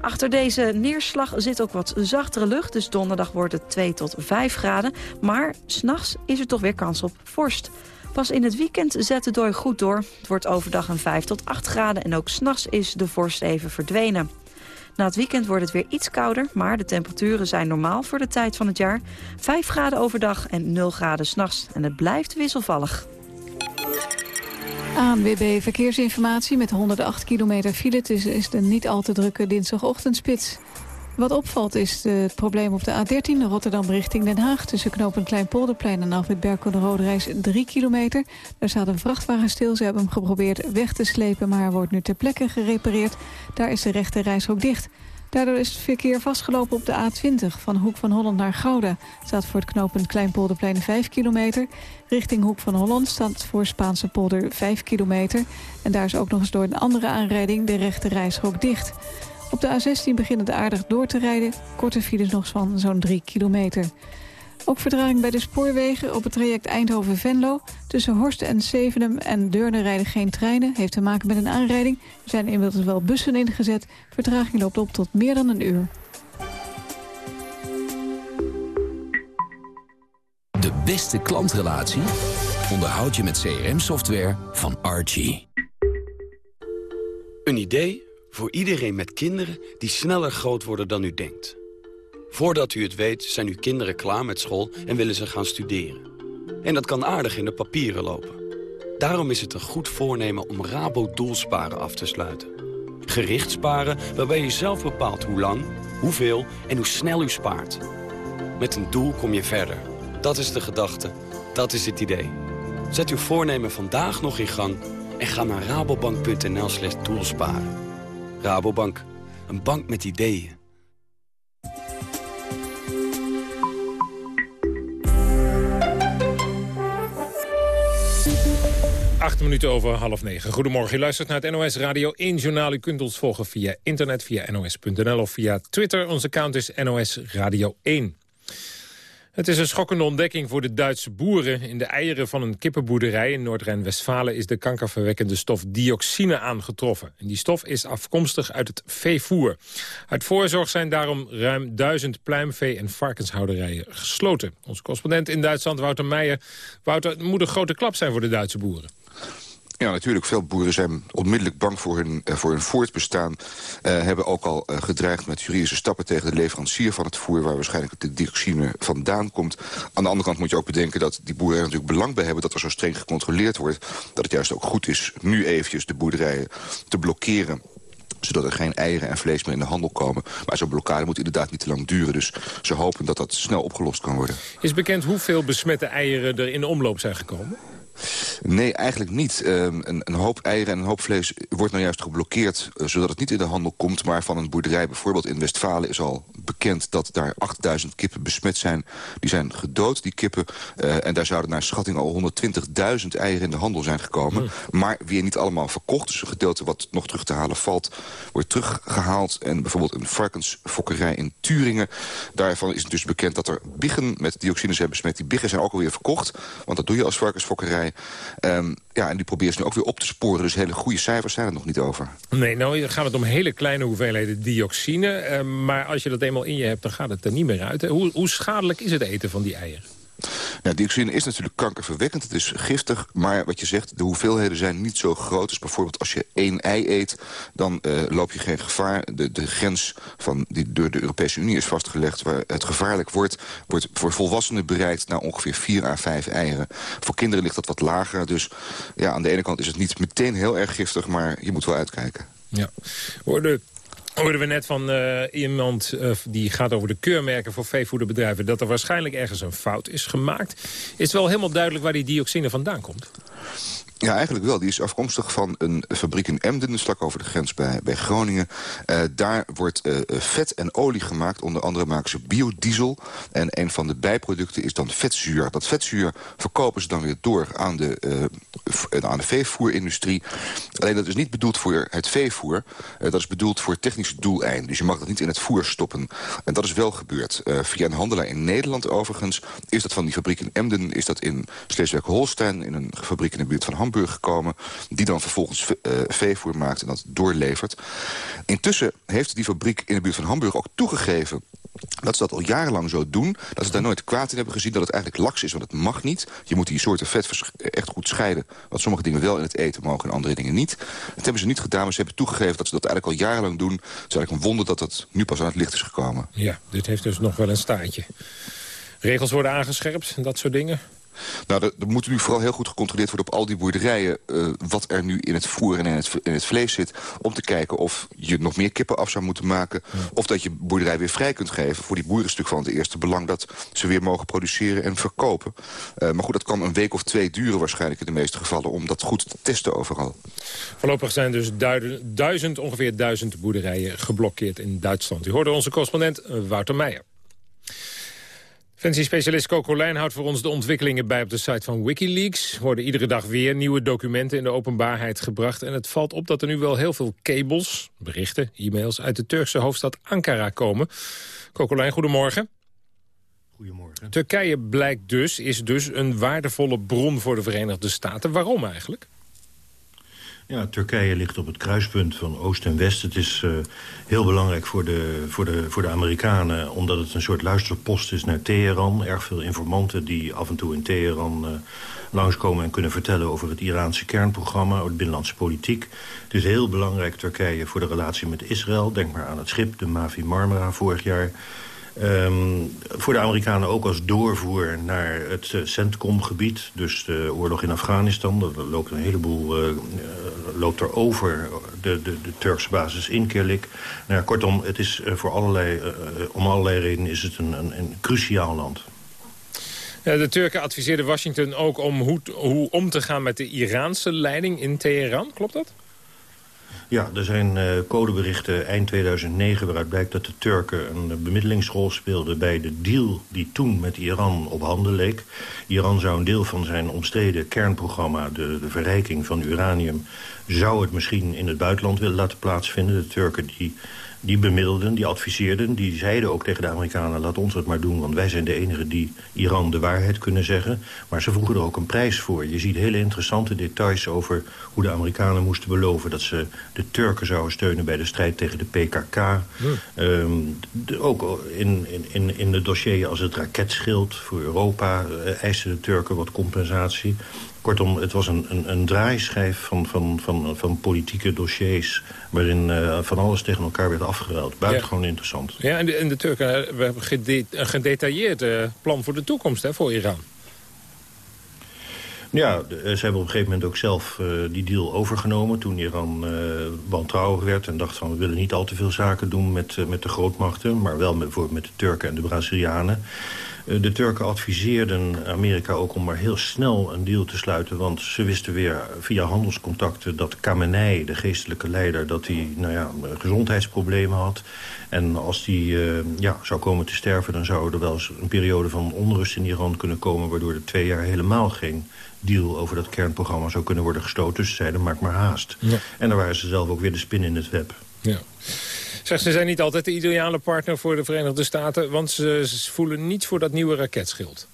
Achter deze neerslag zit ook wat zachtere lucht, dus donderdag wordt het 2 tot 5 graden. Maar s'nachts is er toch weer kans op vorst. Pas in het weekend zet de dooi goed door. Het wordt overdag een 5 tot 8 graden en ook s'nachts is de vorst even verdwenen. Na het weekend wordt het weer iets kouder, maar de temperaturen zijn normaal voor de tijd van het jaar. 5 graden overdag en 0 graden s'nachts. En het blijft wisselvallig. ANWB Verkeersinformatie met 108 kilometer file. Het is, is de niet al te drukke dinsdagochtendspits. Wat opvalt is het probleem op de A13 Rotterdam richting Den Haag... tussen knooppunt Kleinpolderplein en Alfred Berkel de Rode Reis 3 kilometer. Daar staat een vrachtwagen stil. Ze hebben hem geprobeerd weg te slepen, maar wordt nu ter plekke gerepareerd. Daar is de rechte reishok dicht. Daardoor is het verkeer vastgelopen op de A20 van Hoek van Holland naar Gouda. Staat voor het knooppunt Kleinpolderplein 5 kilometer. Richting Hoek van Holland staat voor Spaanse polder 5 kilometer. En daar is ook nog eens door een andere aanrijding de rechte reishok dicht. Op de A16 beginnen het aardig door te rijden. Korte files nog van zo'n 3 kilometer. Ook vertraging bij de spoorwegen op het traject Eindhoven-Venlo. Tussen Horst en Zevenum en Deurne rijden geen treinen. Heeft te maken met een aanrijding. Er zijn inmiddels wel bussen ingezet. Vertraging loopt op tot meer dan een uur. De beste klantrelatie onderhoud je met CRM-software van Archie. Een idee voor iedereen met kinderen die sneller groot worden dan u denkt. Voordat u het weet zijn uw kinderen klaar met school en willen ze gaan studeren. En dat kan aardig in de papieren lopen. Daarom is het een goed voornemen om Rabo Doelsparen af te sluiten. Gericht sparen waarbij je zelf bepaalt hoe lang, hoeveel en hoe snel u spaart. Met een doel kom je verder. Dat is de gedachte. Dat is het idee. Zet uw voornemen vandaag nog in gang en ga naar rabobank.nl slash doelsparen. Rabobank, een bank met ideeën. Acht minuten over half negen. Goedemorgen, u luistert naar het NOS Radio 1 Journaal. U kunt ons volgen via internet, via nos.nl of via Twitter. Ons account is NOS Radio 1. Het is een schokkende ontdekking voor de Duitse boeren. In de eieren van een kippenboerderij in Noord-Rijn-Westfalen... is de kankerverwekkende stof dioxine aangetroffen. En die stof is afkomstig uit het veevoer. Uit voorzorg zijn daarom ruim duizend pluimvee- en varkenshouderijen gesloten. Onze correspondent in Duitsland, Wouter Meijer. Wouter, het moet een grote klap zijn voor de Duitse boeren. Ja, natuurlijk. Veel boeren zijn onmiddellijk bang voor hun, uh, voor hun voortbestaan. Uh, hebben ook al uh, gedreigd met juridische stappen tegen de leverancier van het voer... waar waarschijnlijk de dioxine vandaan komt. Aan de andere kant moet je ook bedenken dat die boeren er natuurlijk belang bij hebben... dat er zo streng gecontroleerd wordt. Dat het juist ook goed is nu eventjes de boerderijen te blokkeren zodat er geen eieren en vlees meer in de handel komen. Maar zo'n blokkade moet inderdaad niet te lang duren. Dus ze hopen dat dat snel opgelost kan worden. Is bekend hoeveel besmette eieren er in de omloop zijn gekomen? Nee, eigenlijk niet. Um, een, een, hoop eieren en een hoop vlees wordt nou juist geblokkeerd... Uh, zodat het niet in de handel komt. Maar van een boerderij bijvoorbeeld in Westfalen is al bekend... dat daar 8000 kippen besmet zijn. Die zijn gedood, die kippen. Uh, en daar zouden naar schatting al 120.000 eieren in de handel zijn gekomen. Hmm. Maar weer niet allemaal verkocht. Dus een gedeelte wat nog terug te halen valt, wordt teruggehaald. En bijvoorbeeld een varkensfokkerij in Turingen. Daarvan is het dus bekend dat er biggen met dioxine zijn besmet. Die biggen zijn ook alweer verkocht. Want dat doe je als varkensfokkerij. Um, ja, en die proberen ze nu ook weer op te sporen. Dus hele goede cijfers zijn er nog niet over. Nee, nou dan gaat het om hele kleine hoeveelheden dioxine. Uh, maar als je dat eenmaal in je hebt, dan gaat het er niet meer uit. Hoe, hoe schadelijk is het eten van die eieren? Nou, dioxine is natuurlijk kankerverwekkend. Het is giftig, maar wat je zegt, de hoeveelheden zijn niet zo groot. Dus bijvoorbeeld als je één ei eet, dan uh, loop je geen gevaar. De, de grens van die door de Europese Unie is vastgelegd... waar het gevaarlijk wordt, wordt voor volwassenen bereikt... naar ongeveer 4 à 5 eieren. Voor kinderen ligt dat wat lager. Dus ja, aan de ene kant is het niet meteen heel erg giftig... maar je moet wel uitkijken. Ja. Worden hoorden we net van uh, iemand uh, die gaat over de keurmerken voor veevoederbedrijven... dat er waarschijnlijk ergens een fout is gemaakt. Is het wel helemaal duidelijk waar die dioxine vandaan komt? Ja, eigenlijk wel. Die is afkomstig van een fabriek in Emden, slak over de grens bij, bij Groningen. Uh, daar wordt uh, vet en olie gemaakt. Onder andere maken ze biodiesel. En een van de bijproducten is dan vetzuur. Dat vetzuur verkopen ze dan weer door aan de, aan de veevoerindustrie. Alleen dat is niet bedoeld voor het veevoer. dat is bedoeld voor technische doeleinden. Dus je mag dat niet in het voer stoppen. En dat is wel gebeurd. via een handelaar in Nederland overigens is dat van die fabriek in Emden... is dat in Schleswig-Holstein, in een fabriek in de buurt van Hamburg Hamburg gekomen... die dan vervolgens uh, veevoer maakt en dat doorlevert. Intussen heeft die fabriek in de buurt van Hamburg ook toegegeven dat ze dat al jarenlang zo doen. Dat ze daar nooit kwaad in hebben gezien. Dat het eigenlijk laks is, want het mag niet. Je moet die soorten vet echt goed scheiden. Want sommige dingen wel in het eten mogen en andere dingen niet. Dat hebben ze niet gedaan, maar ze hebben toegegeven dat ze dat eigenlijk al jarenlang doen. Het is eigenlijk een wonder dat dat nu pas aan het licht is gekomen. Ja, dit heeft dus nog wel een staartje. Regels worden aangescherpt en dat soort dingen? Nou, er, er, moet nu vooral heel goed gecontroleerd worden op al die boerderijen... Uh, wat er nu in het voer en in het, in het, vlees zit... om te kijken of je nog meer kippen af zou moeten maken... of dat je boerderij weer vrij kunt geven. Voor die boeren is natuurlijk van het eerste belang... dat ze weer mogen produceren en verkopen. Uh, maar goed, dat kan een week of twee duren waarschijnlijk in de meeste gevallen... om dat goed te testen overal. Voorlopig zijn dus duizend, ongeveer duizend boerderijen geblokkeerd in Duitsland. U hoorde onze correspondent eh, Wouter Meijer. Defensie-specialist Coco Lijn houdt voor ons de ontwikkelingen bij op de site van Wikileaks. Worden iedere dag weer nieuwe documenten in de openbaarheid gebracht. En het valt op dat er nu wel heel veel cables, berichten, e-mails... uit de Turkse hoofdstad Ankara komen. Coco Lijn, goedemorgen. Goedemorgen. Turkije blijkt dus, is dus een waardevolle bron voor de Verenigde Staten. Waarom eigenlijk? Ja, Turkije ligt op het kruispunt van Oost en West. Het is uh, heel belangrijk voor de, voor, de, voor de Amerikanen... omdat het een soort luisterpost is naar Teheran. Erg veel informanten die af en toe in Teheran uh, langskomen... en kunnen vertellen over het Iraanse kernprogramma... over de binnenlandse politiek. Het is heel belangrijk, Turkije, voor de relatie met Israël. Denk maar aan het schip, de Mavi Marmara, vorig jaar... Um, voor de Amerikanen ook als doorvoer naar het uh, CENTCOM-gebied. Dus de oorlog in Afghanistan. Er loopt een heleboel uh, loopt er over de, de, de Turkse basis in Kirlik. Nou, kortom, het is voor allerlei, om allerlei redenen is het een, een, een cruciaal land. De Turken adviseerden Washington ook om hoe, hoe om te gaan met de Iraanse leiding in Teheran. Klopt dat? Ja, er zijn uh, codeberichten eind 2009 waaruit blijkt dat de Turken een bemiddelingsrol speelden bij de deal die toen met Iran op handen leek. Iran zou een deel van zijn omstreden kernprogramma, de, de verrijking van uranium, zou het misschien in het buitenland willen laten plaatsvinden. De Turken die die bemiddelden, die adviseerden, die zeiden ook tegen de Amerikanen... laat ons het maar doen, want wij zijn de enigen die Iran de waarheid kunnen zeggen. Maar ze vroegen er ook een prijs voor. Je ziet hele interessante details over hoe de Amerikanen moesten beloven... dat ze de Turken zouden steunen bij de strijd tegen de PKK. Um, de, ook in, in, in het dossier als het raketschild voor Europa... Uh, eisten de Turken wat compensatie. Kortom, het was een, een, een draaischijf van, van, van, van politieke dossiers... waarin uh, van alles tegen elkaar werd afgeruild. Buitengewoon ja. interessant. Ja, en de, en de Turken we hebben gede een gedetailleerd uh, plan voor de toekomst hè, voor Iran. Ja, ze hebben op een gegeven moment ook zelf uh, die deal overgenomen... toen Iran uh, wantrouwig werd en dacht van... we willen niet al te veel zaken doen met, uh, met de grootmachten... maar wel met, bijvoorbeeld met de Turken en de Brazilianen. Eh, de Turken adviseerden Amerika ook om maar heel snel een deal te sluiten... want ze wisten weer via handelscontacten dat Khamenei, de geestelijke leider... dat hij nou ja, gezondheidsproblemen had. En als die uh, ja, zou komen te sterven... dan zou er wel eens een periode van onrust in Iran kunnen komen... waardoor er twee jaar helemaal geen deal over dat kernprogramma zou kunnen worden gestoten. Dus ze zeiden, maak maar haast. Ja. En daar waren ze zelf ook weer de spin in het web. Ja. Zeg, ze zijn niet altijd de ideale partner voor de Verenigde Staten... want ze voelen niet voor dat nieuwe raketschild.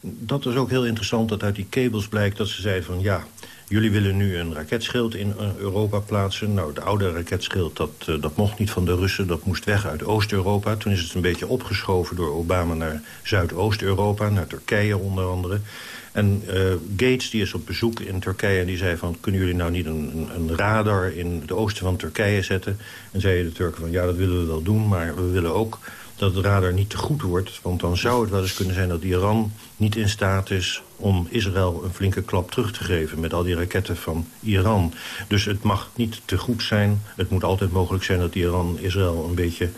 Dat is ook heel interessant dat uit die cables blijkt dat ze zeiden van... ja, jullie willen nu een raketschild in Europa plaatsen. Nou, het oude raketschild, dat, dat mocht niet van de Russen. Dat moest weg uit Oost-Europa. Toen is het een beetje opgeschoven door Obama naar Zuidoost-Europa. Naar Turkije onder andere. En uh, Gates die is op bezoek in Turkije en die zei van... kunnen jullie nou niet een, een, radar in het oosten van Turkije zetten? En zeiden de Turken van ja, dat willen we wel doen... maar we willen ook dat het radar niet te goed wordt. Want dan zou het wel eens kunnen zijn dat Iran niet in staat is... om Israël een flinke klap terug te geven met al die raketten van Iran. Dus het mag niet te goed zijn. Het moet altijd mogelijk zijn dat Iran Israël een beetje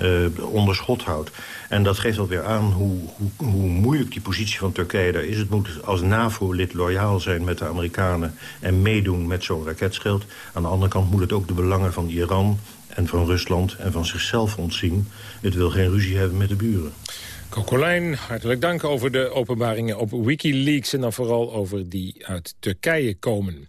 uh, onder schot houdt. En dat geeft alweer aan hoe, hoe, hoe, moeilijk die positie van Turkije daar is. Het moet als NAVO-lid loyaal zijn met de Amerikanen... en meedoen met zo'n raketschild. Aan de andere kant moet het ook de belangen van Iran en van Rusland en van zichzelf ontzien. Het wil geen ruzie hebben met de buren. Kokolijn, hartelijk dank over de openbaringen op Wikileaks... en dan vooral over die uit Turkije komen.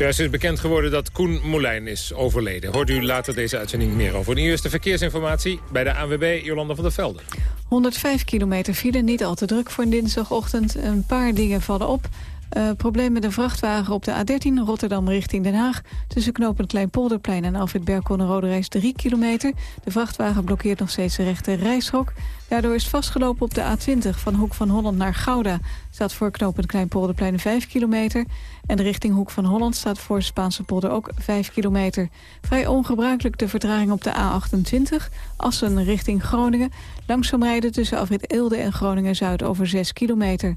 Zojuist is bekend geworden dat Koen Moulijn is overleden. Hoort u later deze uitzending meer over. De eerste verkeersinformatie bij de ANWB Jolanda van der Velde. 105 kilometer file, niet al te druk voor dinsdagochtend. Een paar dingen vallen op. Uh, probleem met een vrachtwagen op de A13 Rotterdam richting Den Haag. Tussen knooppunt Kleinpolderplein en Alfred Berkon Rode Reis 3 kilometer. De vrachtwagen blokkeert nog steeds de rechte reishok. Daardoor is vastgelopen op de A20 van Hoek van Holland naar Gouda. Staat voor knooppunt Kleinpolderplein 5 kilometer. En de richting Hoek van Holland staat voor Spaanse polder ook 5 kilometer. Vrij ongebruikelijk de vertraging op de A28. Assen richting Groningen. Langzaam rijden tussen Alfred Eelde en Groningen-Zuid over 6 kilometer.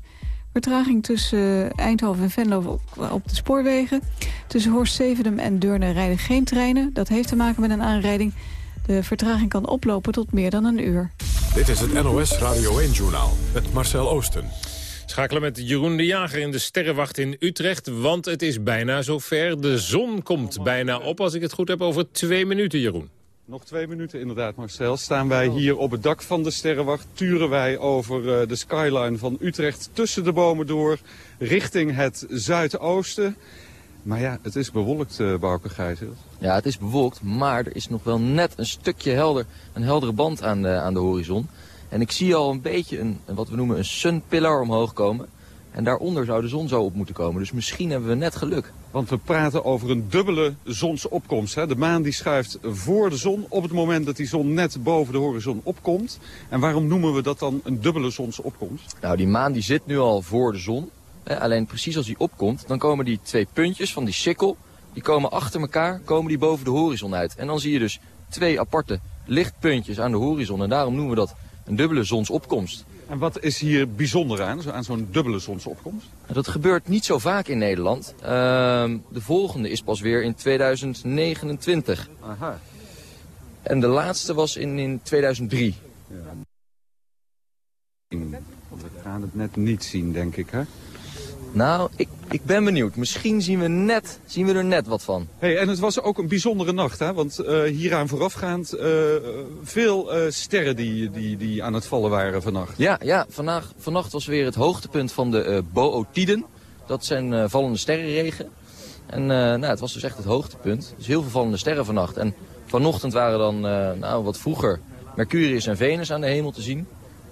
Vertraging tussen Eindhoven en Venlo op de spoorwegen. Tussen Horst Zevenum en Deurne rijden geen treinen. Dat heeft te maken met een aanrijding. De vertraging kan oplopen tot meer dan een uur. Dit is het NOS Radio 1-journaal met Marcel Oosten. Schakelen met Jeroen de Jager in de Sterrenwacht in Utrecht. Want het is bijna zover. De zon komt bijna op, als ik het goed heb, over twee minuten, Jeroen. Nog twee minuten inderdaad, Marcel. Staan wij hier op het dak van de Sterrenwacht. Turen wij over uh, de skyline van Utrecht tussen de bomen door. Richting het zuidoosten. Maar ja, het is bewolkt, uh, Bouke. Ja, het is bewolkt, maar er is nog wel net een stukje helder, een heldere band aan de, aan de horizon. En ik zie al een beetje een, wat we noemen een sunpillar omhoog komen. En daaronder zou de zon zo op moeten komen. Dus misschien hebben we net geluk. Want we praten over een dubbele zonsopkomst. Hè? De maan die schuift voor de zon op het moment dat die zon net boven de horizon opkomt. En waarom noemen we dat dan een dubbele zonsopkomst? Nou, die maan die zit nu al voor de zon. Hè? Alleen precies als die opkomt, dan komen die twee puntjes van die sikkel... die komen achter elkaar, komen die boven de horizon uit. En dan zie je dus twee aparte lichtpuntjes aan de horizon. En daarom noemen we dat een dubbele zonsopkomst. En wat is hier bijzonder aan, aan zo'n dubbele zonsopkomst? Dat gebeurt niet zo vaak in Nederland. Uh, de volgende is pas weer in 2029. Aha. En de laatste was in, in 2003. Ja. We gaan het net niet zien, denk ik, hè? Nou, ik, ik ben benieuwd. Misschien zien we, net, zien we er net wat van. Hey, en het was ook een bijzondere nacht, hè? Want uh, hieraan voorafgaand uh, veel uh, sterren die, die, die aan het vallen waren vannacht. Ja, ja vannacht, vannacht was weer het hoogtepunt van de Bootiden. Dat zijn vallende sterrenregen. En nou, het was dus echt het hoogtepunt. Dus heel veel vallende sterren vannacht. En vanochtend waren dan nou, wat vroeger Mercurius en Venus aan de hemel te zien.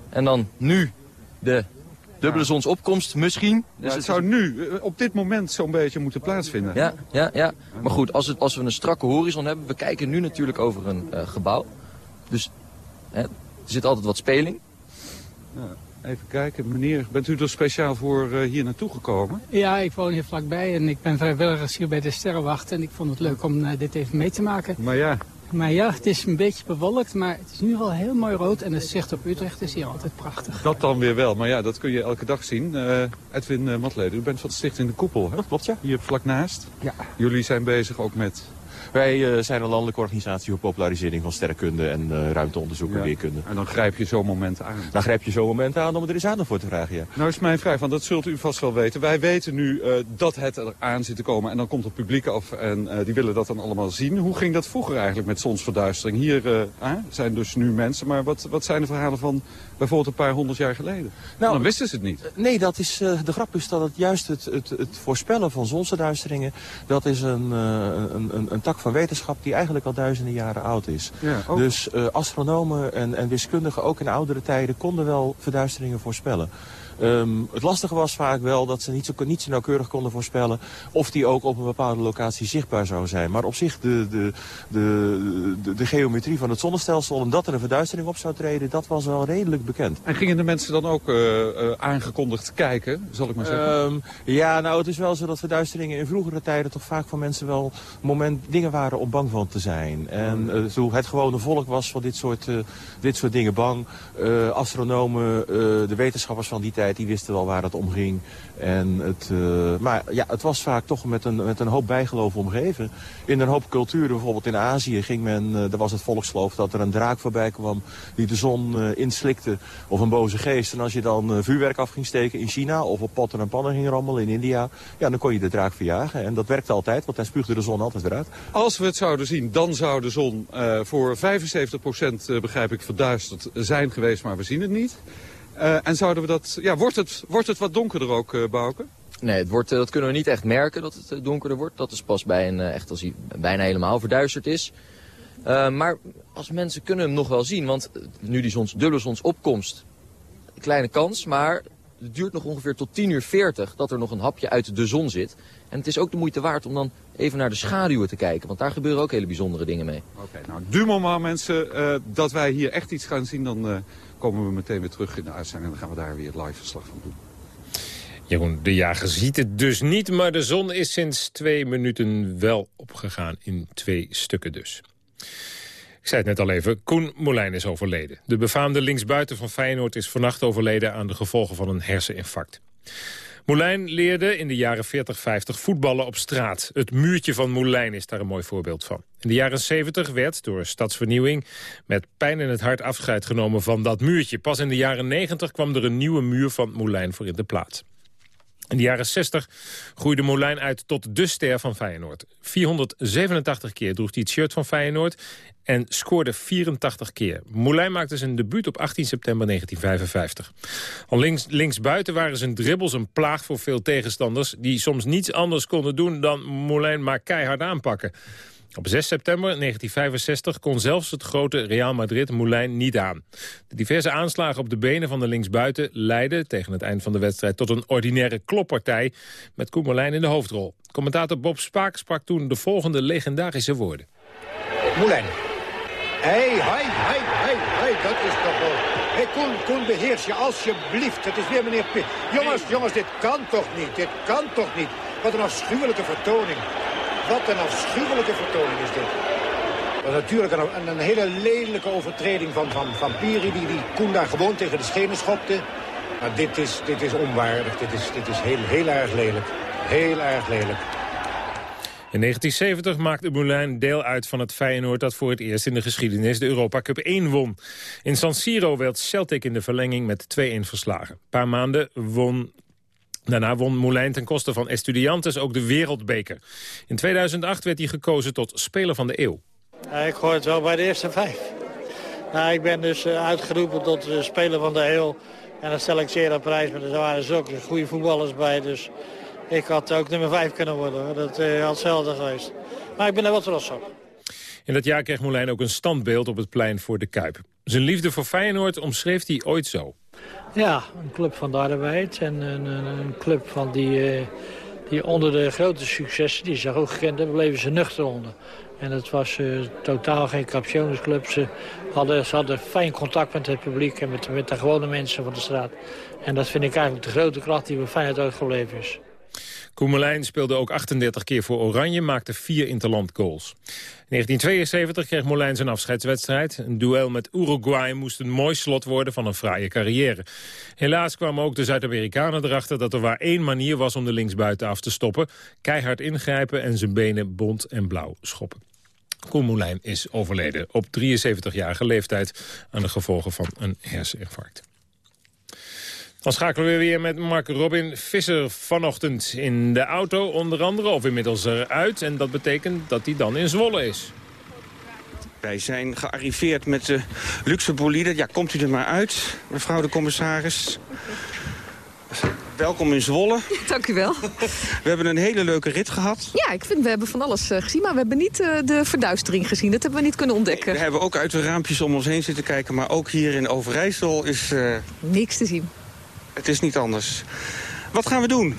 En dan nu de Dubbele zonsopkomst misschien. Dus het zou nu, eh, op dit moment, zo'n beetje moeten plaatsvinden. Ja, ja, ja. Maar goed, als, het, als we een strakke horizon hebben... we kijken nu natuurlijk over een uh, gebouw. Dus hè, er zit altijd wat speling. Ja, even kijken, meneer, bent u er speciaal voor uh, hier naartoe gekomen? Ja, ik woon hier vlakbij en ik ben vrijwilligers hier bij de Sterrenwacht. En ik vond het leuk om uh, dit even mee te maken. Maar ja, maar ja, het is een beetje bewolkt, maar het is nu wel heel mooi rood. En het zicht op Utrecht is hier altijd prachtig. Dat dan weer wel, maar ja, dat kun je elke dag zien. Uh, Edwin uh, Matleden, u bent van de Stichting De Koepel, hè? Dat klopt, ja. Hier vlak naast. Ja. Jullie zijn bezig ook met wij uh, zijn een landelijke organisatie voor popularisering van sterrenkunde en uh, ruimteonderzoek en weerkunde. En dan grijp je zo'n moment aan? Dan grijp je zo'n moment aan om er eens aandacht voor te vragen, ja. Nou is mijn vraag, want dat zult u vast wel weten. Wij weten nu uh, dat het er aan zit te komen en dan komt het publiek af en die willen dat dan allemaal zien. Hoe ging dat vroeger eigenlijk met zonsverduistering? Hier zijn dus nu mensen, maar wat, wat zijn de verhalen van bijvoorbeeld een paar honderd jaar geleden? Nou, dan wisten ze het niet. Nee, dat is, de grap is dat het juist het, het, het voorspellen van zonsverduisteringen, dat is een, een, een, een tak van wetenschap die eigenlijk al duizenden jaren oud is. Ja, dus astronomen en, en wiskundigen, ook in oudere tijden, konden wel verduisteringen voorspellen. Ehm, het lastige was vaak wel dat ze niet zo, niet zo nauwkeurig konden voorspellen... of die ook op een bepaalde locatie zichtbaar zou zijn. Maar op zich de, de, de, de, de geometrie van het zonnestelsel... en dat er een verduistering op zou treden, dat was wel redelijk bekend. En gingen de mensen dan ook uh, uh, aangekondigd kijken, zal ik maar zeggen? Um, ja, nou het is wel zo dat verduisteringen in vroegere tijden... toch vaak voor mensen wel moment dingen waren om bang van te zijn. En uh, het gewone volk was van dit soort, dit soort dingen bang. astronomen, de wetenschappers van die tijd, die wisten wel waar het om ging. En het, uh, maar ja, het was vaak toch met een, met een hoop bijgeloof omgeven. In een hoop culturen, bijvoorbeeld in Azië, ging men, uh, was het volksgeloof dat er een draak voorbij kwam die de zon uh, inslikte. Of een boze geest. En als je dan vuurwerk af ging steken in China of op potten en pannen ging rammelen in India, ja, dan kon je de draak verjagen. En dat werkte altijd, want dan spuugde de zon altijd weer uit. Als we het zouden zien, dan zou de zon voor 75% begrijp ik verduisterd zijn geweest, maar we zien het niet. Uh, en zouden we dat, ja, wordt, het, wordt het wat donkerder ook, uh, Bouke? Nee, het wordt, dat kunnen we niet echt merken dat het donkerder wordt. Dat is pas bij een, echt als hij bijna helemaal verduisterd is. Uh, maar als mensen kunnen hem nog wel zien, want nu die zons, dubbele zonsopkomst, kleine kans, maar het duurt nog ongeveer tot 10 uur 40 dat er nog een hapje uit de zon zit. En het is ook de moeite waard om dan even naar de schaduwen te kijken, want daar gebeuren ook hele bijzondere dingen mee. Oké, okay, nou, du moment mensen, uh, dat wij hier echt iets gaan zien, dan uh, komen we meteen weer terug in de uitzending en dan gaan we daar weer het live verslag van doen. Jeroen de Jager ziet het dus niet, maar de zon is sinds twee minuten wel opgegaan in twee stukken dus. Ik zei het net al even, Koen Moulijn is overleden. De befaamde linksbuiten van Feyenoord is vannacht overleden aan de gevolgen van een herseninfarct. Moulijn leerde in de jaren 40-50 voetballen op straat. Het muurtje van Moulijn is daar een mooi voorbeeld van. In de jaren 70 werd door stadsvernieuwing met pijn in het hart afscheid genomen van dat muurtje. Pas in de jaren 90 kwam er een nieuwe muur van Moulijn voor in de plaats. In de jaren 60 groeide Molijn uit tot de ster van Feyenoord. 487 keer droeg hij het shirt van Feyenoord en scoorde 84 keer. Moulijn maakte zijn debuut op 18 september 1955. Al links, linksbuiten waren zijn dribbels een plaag voor veel tegenstanders... die soms niets anders konden doen dan Moulijn maar keihard aanpakken. Op 6 september 1965 kon zelfs het grote Real Madrid Moulijn niet aan. De diverse aanslagen op de benen van de linksbuiten leidden tegen het eind van de wedstrijd tot een ordinaire kloppartij met Koen Moulijn in de hoofdrol. Commentator Bob Spaak sprak toen de volgende legendarische woorden. Moulijn. Hé, hé, hé, hé, hé, dat is toch wel... Hé, Koen, Koen, beheers je alsjeblieft. Het is weer meneer P. Jongens, jongens, dit kan toch niet? Dit kan toch niet? Wat een afschuwelijke vertoning. Wat een afschuwelijke vertoning is dit. Dat natuurlijk een, een, hele lelijke overtreding van, van, van Piri... Die, die Koen daar gewoon tegen de schenen schopte. Maar dit is, dit is onwaardig. Dit is, dit is heel, heel erg lelijk. Heel erg lelijk. In 1970 maakte Moulin deel uit van het Feyenoord dat voor het eerst in de geschiedenis de Europa Cup 1 won. In San Siro werd Celtic in de verlenging met 2-1 verslagen. Een paar maanden won Daarna won Moulijn ten koste van Estudiantes ook de Wereldbeker. In 2008 werd hij gekozen tot Speler van de Eeuw. ik hoor het wel bij de eerste vijf. Nou, ik ben dus uh, uitgeroepen tot uh, Speler van de Eeuw. En dat stel ik zeer op prijs, maar er waren zulke goede voetballers bij. Dus ik had ook nummer vijf kunnen worden. Dat uh, had hetzelfde geweest. Maar ik ben er wel trots op. In dat jaar kreeg Moulijn ook een standbeeld op het plein voor de Kuip. Zijn liefde voor Feyenoord omschreef hij ooit zo. Ja, een club van de arbeid en een, een club van die, uh, die onder de grote successen, die ze ook gekend hebben, bleven ze nuchter onder. En het was uh, totaal geen captionesclub. Ze hadden, ze hadden fijn contact met het publiek en met, de gewone mensen van de straat. En dat vind ik eigenlijk de grote kracht die bij Feyenoord uitgebleven is. Koemelijn speelde ook 38 keer voor Oranje, maakte vier interland goals. In 1972 kreeg Molijn zijn afscheidswedstrijd. Een duel met Uruguay moest een mooi slot worden van een fraaie carrière. Helaas kwamen ook de Zuid-Amerikanen erachter dat er maar één manier was om de linksbuiten af te stoppen. Keihard ingrijpen en zijn benen bont en blauw schoppen. Koen Moulijn is overleden op 73-jarige leeftijd aan de gevolgen van een herseninfarct. Dan schakelen we weer met Mark Robin Visser vanochtend in de auto onder andere, of inmiddels eruit. En dat betekent dat hij dan in Zwolle is. Wij zijn gearriveerd met de luxe bolide. Ja, komt u er maar uit, mevrouw de commissaris. Welkom in Zwolle. Dank u wel. We hebben een hele leuke rit gehad. Ja, ik vind we hebben van alles eh, gezien, maar we hebben niet uh, de verduistering gezien. Dat hebben we niet kunnen ontdekken. Nee, we hebben ook uit de raampjes om ons heen zitten kijken, maar ook hier in Overijssel is... Uh... Niks te zien. Het is niet anders. Wat gaan we doen?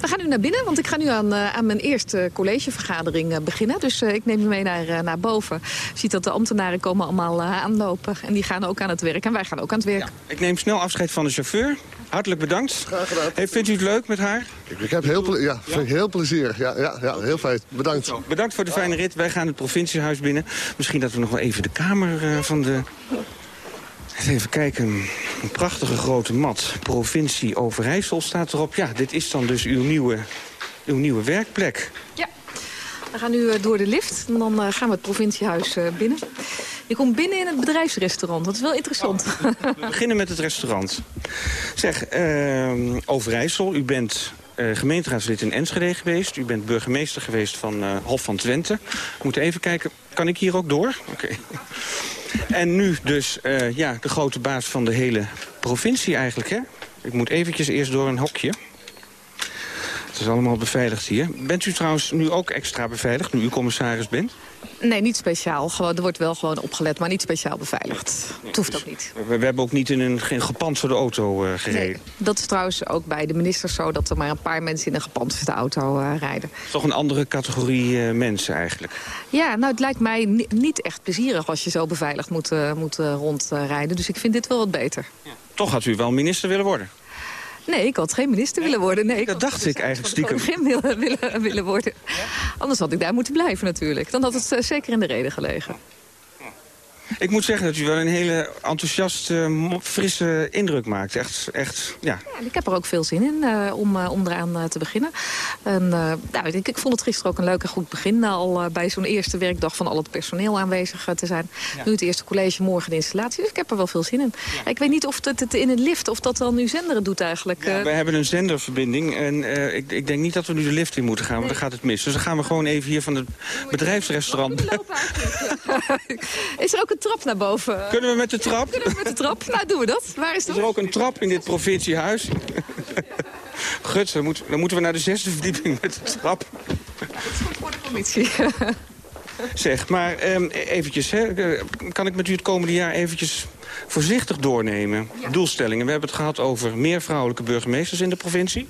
We gaan nu naar binnen, want ik ga nu aan, uh, aan mijn eerste collegevergadering uh, beginnen. Dus uh, ik neem u mee naar, naar boven. Je ziet dat de ambtenaren komen allemaal aanlopen. En die gaan ook aan het werk. En wij gaan ook aan het werk. Ja, ik neem snel afscheid van de chauffeur. Hartelijk bedankt. Graag gedaan. Hey, vindt u het leuk met haar? Ik, ik heb heel, ja, vind ik heel plezierig. Ja, ja, ja, heel fijn. Bedankt. Zo, bedankt voor de fijne rit. Wij gaan het provinciehuis binnen. Misschien dat we nog wel even de kamer van de Even kijken, een prachtige grote mat. Provincie Overijssel staat erop. Ja, dit is dan dus uw nieuwe, uw nieuwe werkplek. Ja, we gaan nu door de lift en dan gaan we het provinciehuis binnen. Je komt binnen in het bedrijfsrestaurant, dat is wel interessant. Oh, we beginnen met het restaurant. Zeg, uh, Overijssel, u bent uh, gemeenteraadslid in Enschede geweest. U bent burgemeester geweest van uh, Hof van Twente. We moeten even kijken, kan ik hier ook door? Oké. Okay. En nu dus uh, ja, de grote baas van de hele provincie eigenlijk. Hè? Ik moet eventjes eerst door een hokje. Het is allemaal beveiligd hier. Bent u trouwens nu ook extra beveiligd, nu u commissaris bent? Nee, niet speciaal. Gewoon, er wordt wel gewoon opgelet, maar niet speciaal beveiligd. Het hoeft ook niet. We, we, hebben ook niet in een geen gepantserde auto uh, gereden. Nee, dat is trouwens ook bij de ministers zo... dat er maar een paar mensen in een gepantserde auto uh, rijden. Toch een andere categorie uh, mensen eigenlijk? Ja, nou het lijkt mij niet echt plezierig... als je zo beveiligd moet, moet rondrijden. Dus ik vind dit wel wat beter. Ja. Toch had u wel minister willen worden? Nee, ik had geen minister willen worden. Nee, ik dat dacht ik eigenlijk stiekem. Ik had willen, willen, willen worden. Anders had ik daar moeten blijven natuurlijk. Dan had het uh, zeker in de reden gelegen. Ik moet zeggen dat u wel een hele enthousiaste, frisse indruk maakt. Echt, echt ja. ja ik heb er ook veel zin in uh, om, uh, om eraan uh, te beginnen. En, nou, ik, ik vond het gisteren ook een leuk en goed begin. al bij zo'n eerste werkdag van al het personeel aanwezig te zijn. Ja. Nu het eerste college, morgen de installatie. Dus ik heb er wel veel zin in. Ja. Ik weet niet of het, het in het lift, of dat dan nu zenderen doet eigenlijk. Ja, wij hebben een zenderverbinding. En ik, ik, denk niet dat we nu de lift in moeten gaan, want nee. dan gaat het mis. Dus dan gaan we gewoon even hier van het bedrijfsrestaurant... Is er ook een trap naar boven. Kunnen we met de trap? Kunnen we met de trap? Nou, doen we dat. Waar is, is er ook een trap in dit provinciehuis? Guts, dan, moet, dan moeten we naar de zesde verdieping met de trap. Dat is goed voor de politie. Zeg, maar um, eventjes, hè, kan ik met u het komende jaar eventjes voorzichtig doornemen? Ja. Doelstellingen. We hebben het gehad over meer vrouwelijke burgemeesters in de provincie.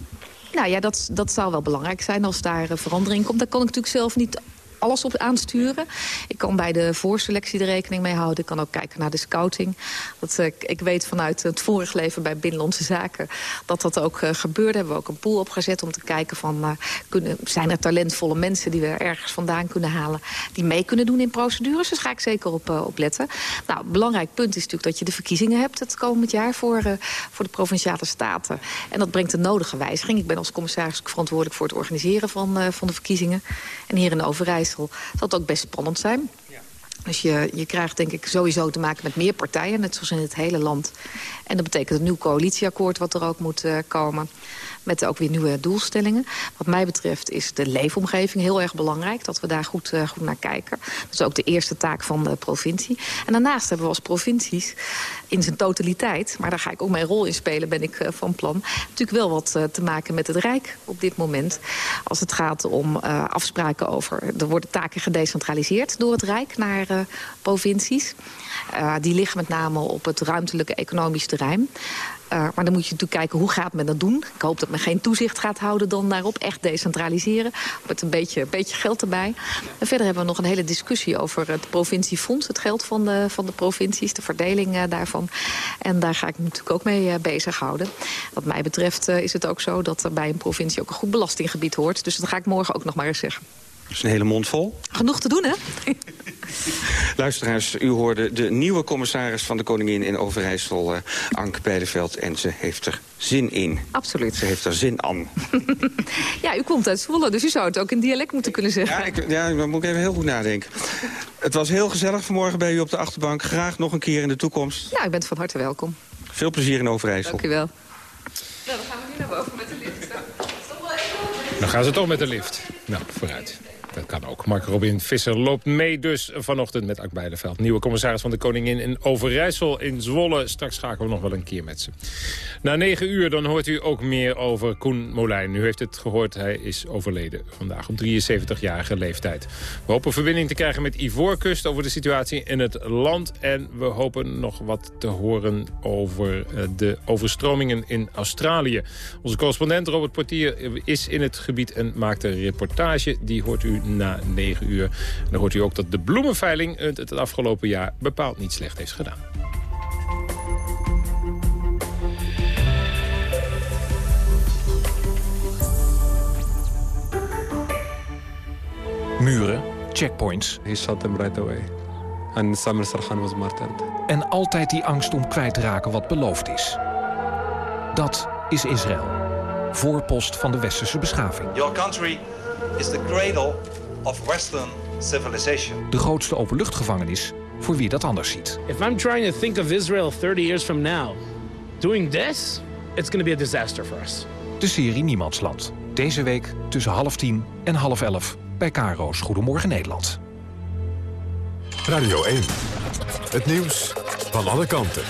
Nou ja, dat, dat zou wel belangrijk zijn als daar verandering komt. Daar kan ik natuurlijk zelf niet alles op aansturen. Ik kan bij de voorselectie de rekening mee houden. Ik kan ook kijken naar de scouting. Dat, uh, ik weet vanuit het vorig leven bij Binnenlandse Zaken... dat dat ook uh, gebeurde. Hebben we ook een pool opgezet om te kijken van... Uh, kunnen, zijn er talentvolle mensen die we ergens vandaan kunnen halen... die mee kunnen doen in procedures. Dus ga ik zeker op, op letten. Nou, belangrijk punt is natuurlijk dat je de verkiezingen hebt... het komend jaar voor, voor de Provinciale Staten. En dat brengt een nodige wijziging. Ik ben als commissaris verantwoordelijk voor het organiseren van, van de verkiezingen. En hier in Overijssel zal het ook best spannend zijn. Dus je, je krijgt denk ik sowieso te maken met meer partijen, net zoals in het hele land. En dat betekent een nieuw coalitieakkoord wat er ook moet uh, komen. Met ook weer nieuwe doelstellingen. Wat mij betreft is de leefomgeving heel erg belangrijk. Dat we daar goed, uh, goed naar kijken. Dat is ook de eerste taak van de provincie. En daarnaast hebben we als provincies in zijn totaliteit... maar daar ga ik ook mijn rol in spelen, ben ik uh, van plan... natuurlijk wel wat uh, te maken met het Rijk op dit moment. Als het gaat om afspraken over... er worden taken gedecentraliseerd door het Rijk naar provincies. die liggen met name op het ruimtelijke economisch terrein. Uh, maar dan moet je natuurlijk kijken hoe gaat men dat doen. Ik hoop dat men geen toezicht gaat houden dan daarop. Echt decentraliseren. Met een beetje, beetje geld erbij. En verder hebben we nog een hele discussie over het provinciefonds. Het geld van de, van de provincies. De verdeling uh, daarvan. En daar ga ik me natuurlijk ook mee uh, bezighouden. Wat mij betreft is het ook zo dat er bij een provincie ook een goed belastinggebied hoort. Dus dat ga ik morgen ook nog maar eens zeggen. Dat is een hele mond vol. Genoeg te doen, hè? Luisteraars, u hoorde de nieuwe commissaris van de Koningin in Overijssel, uh, Anke Beideveld. En ze heeft er zin in. Absoluut. Ze heeft er zin aan. ja, u komt uit Zwolle, dus u zou het ook in dialect moeten kunnen zeggen. Ja, ik, ja dan moet ik even heel goed nadenken. Het was heel gezellig vanmorgen bij u op de achterbank. Graag nog een keer in de toekomst. Ja, u bent van harte welkom. Veel plezier in Overijssel. Dank u wel. Nou, dan gaan we nu naar boven met de lift. Dan gaan ze toch met de lift. Nou, vooruit. Dat kan ook. Mark Robin Visser loopt mee dus vanochtend met Ak. Nieuwe commissaris van de Koningin in Overijssel in Zwolle. Straks schakelen we nog wel een keer met ze. Na negen uur dan hoort u ook meer over Koen Molijn. U heeft het gehoord, hij is overleden vandaag op 73-jarige leeftijd. We hopen verbinding te krijgen met Ivoorkust over de situatie in het land. En we hopen nog wat te horen over eh, de overstromingen in Australië. Onze correspondent Robert Portier is in het gebied en maakt een reportage. Die hoort u na 9 uur. En dan hoort u ook dat de bloemenveiling het, het afgelopen jaar bepaald niet slecht heeft gedaan. Muren, checkpoints. He shot them right away. And Samir Sarhan was martyred. En altijd die angst om kwijt te raken wat beloofd is. Dat is Israël. Voorpost van de westerse beschaving. Your country is the cradle of Western civilization. De grootste openluchtgevangenis voor wie dat anders ziet. If I'm trying to think of Israel 30 years from now, doing this, it's going to be a disaster for us. De serie Niemandsland. Deze week tussen half tien en half elf bij Caro's Goedemorgen Nederland. Radio 1. Het nieuws van alle kanten.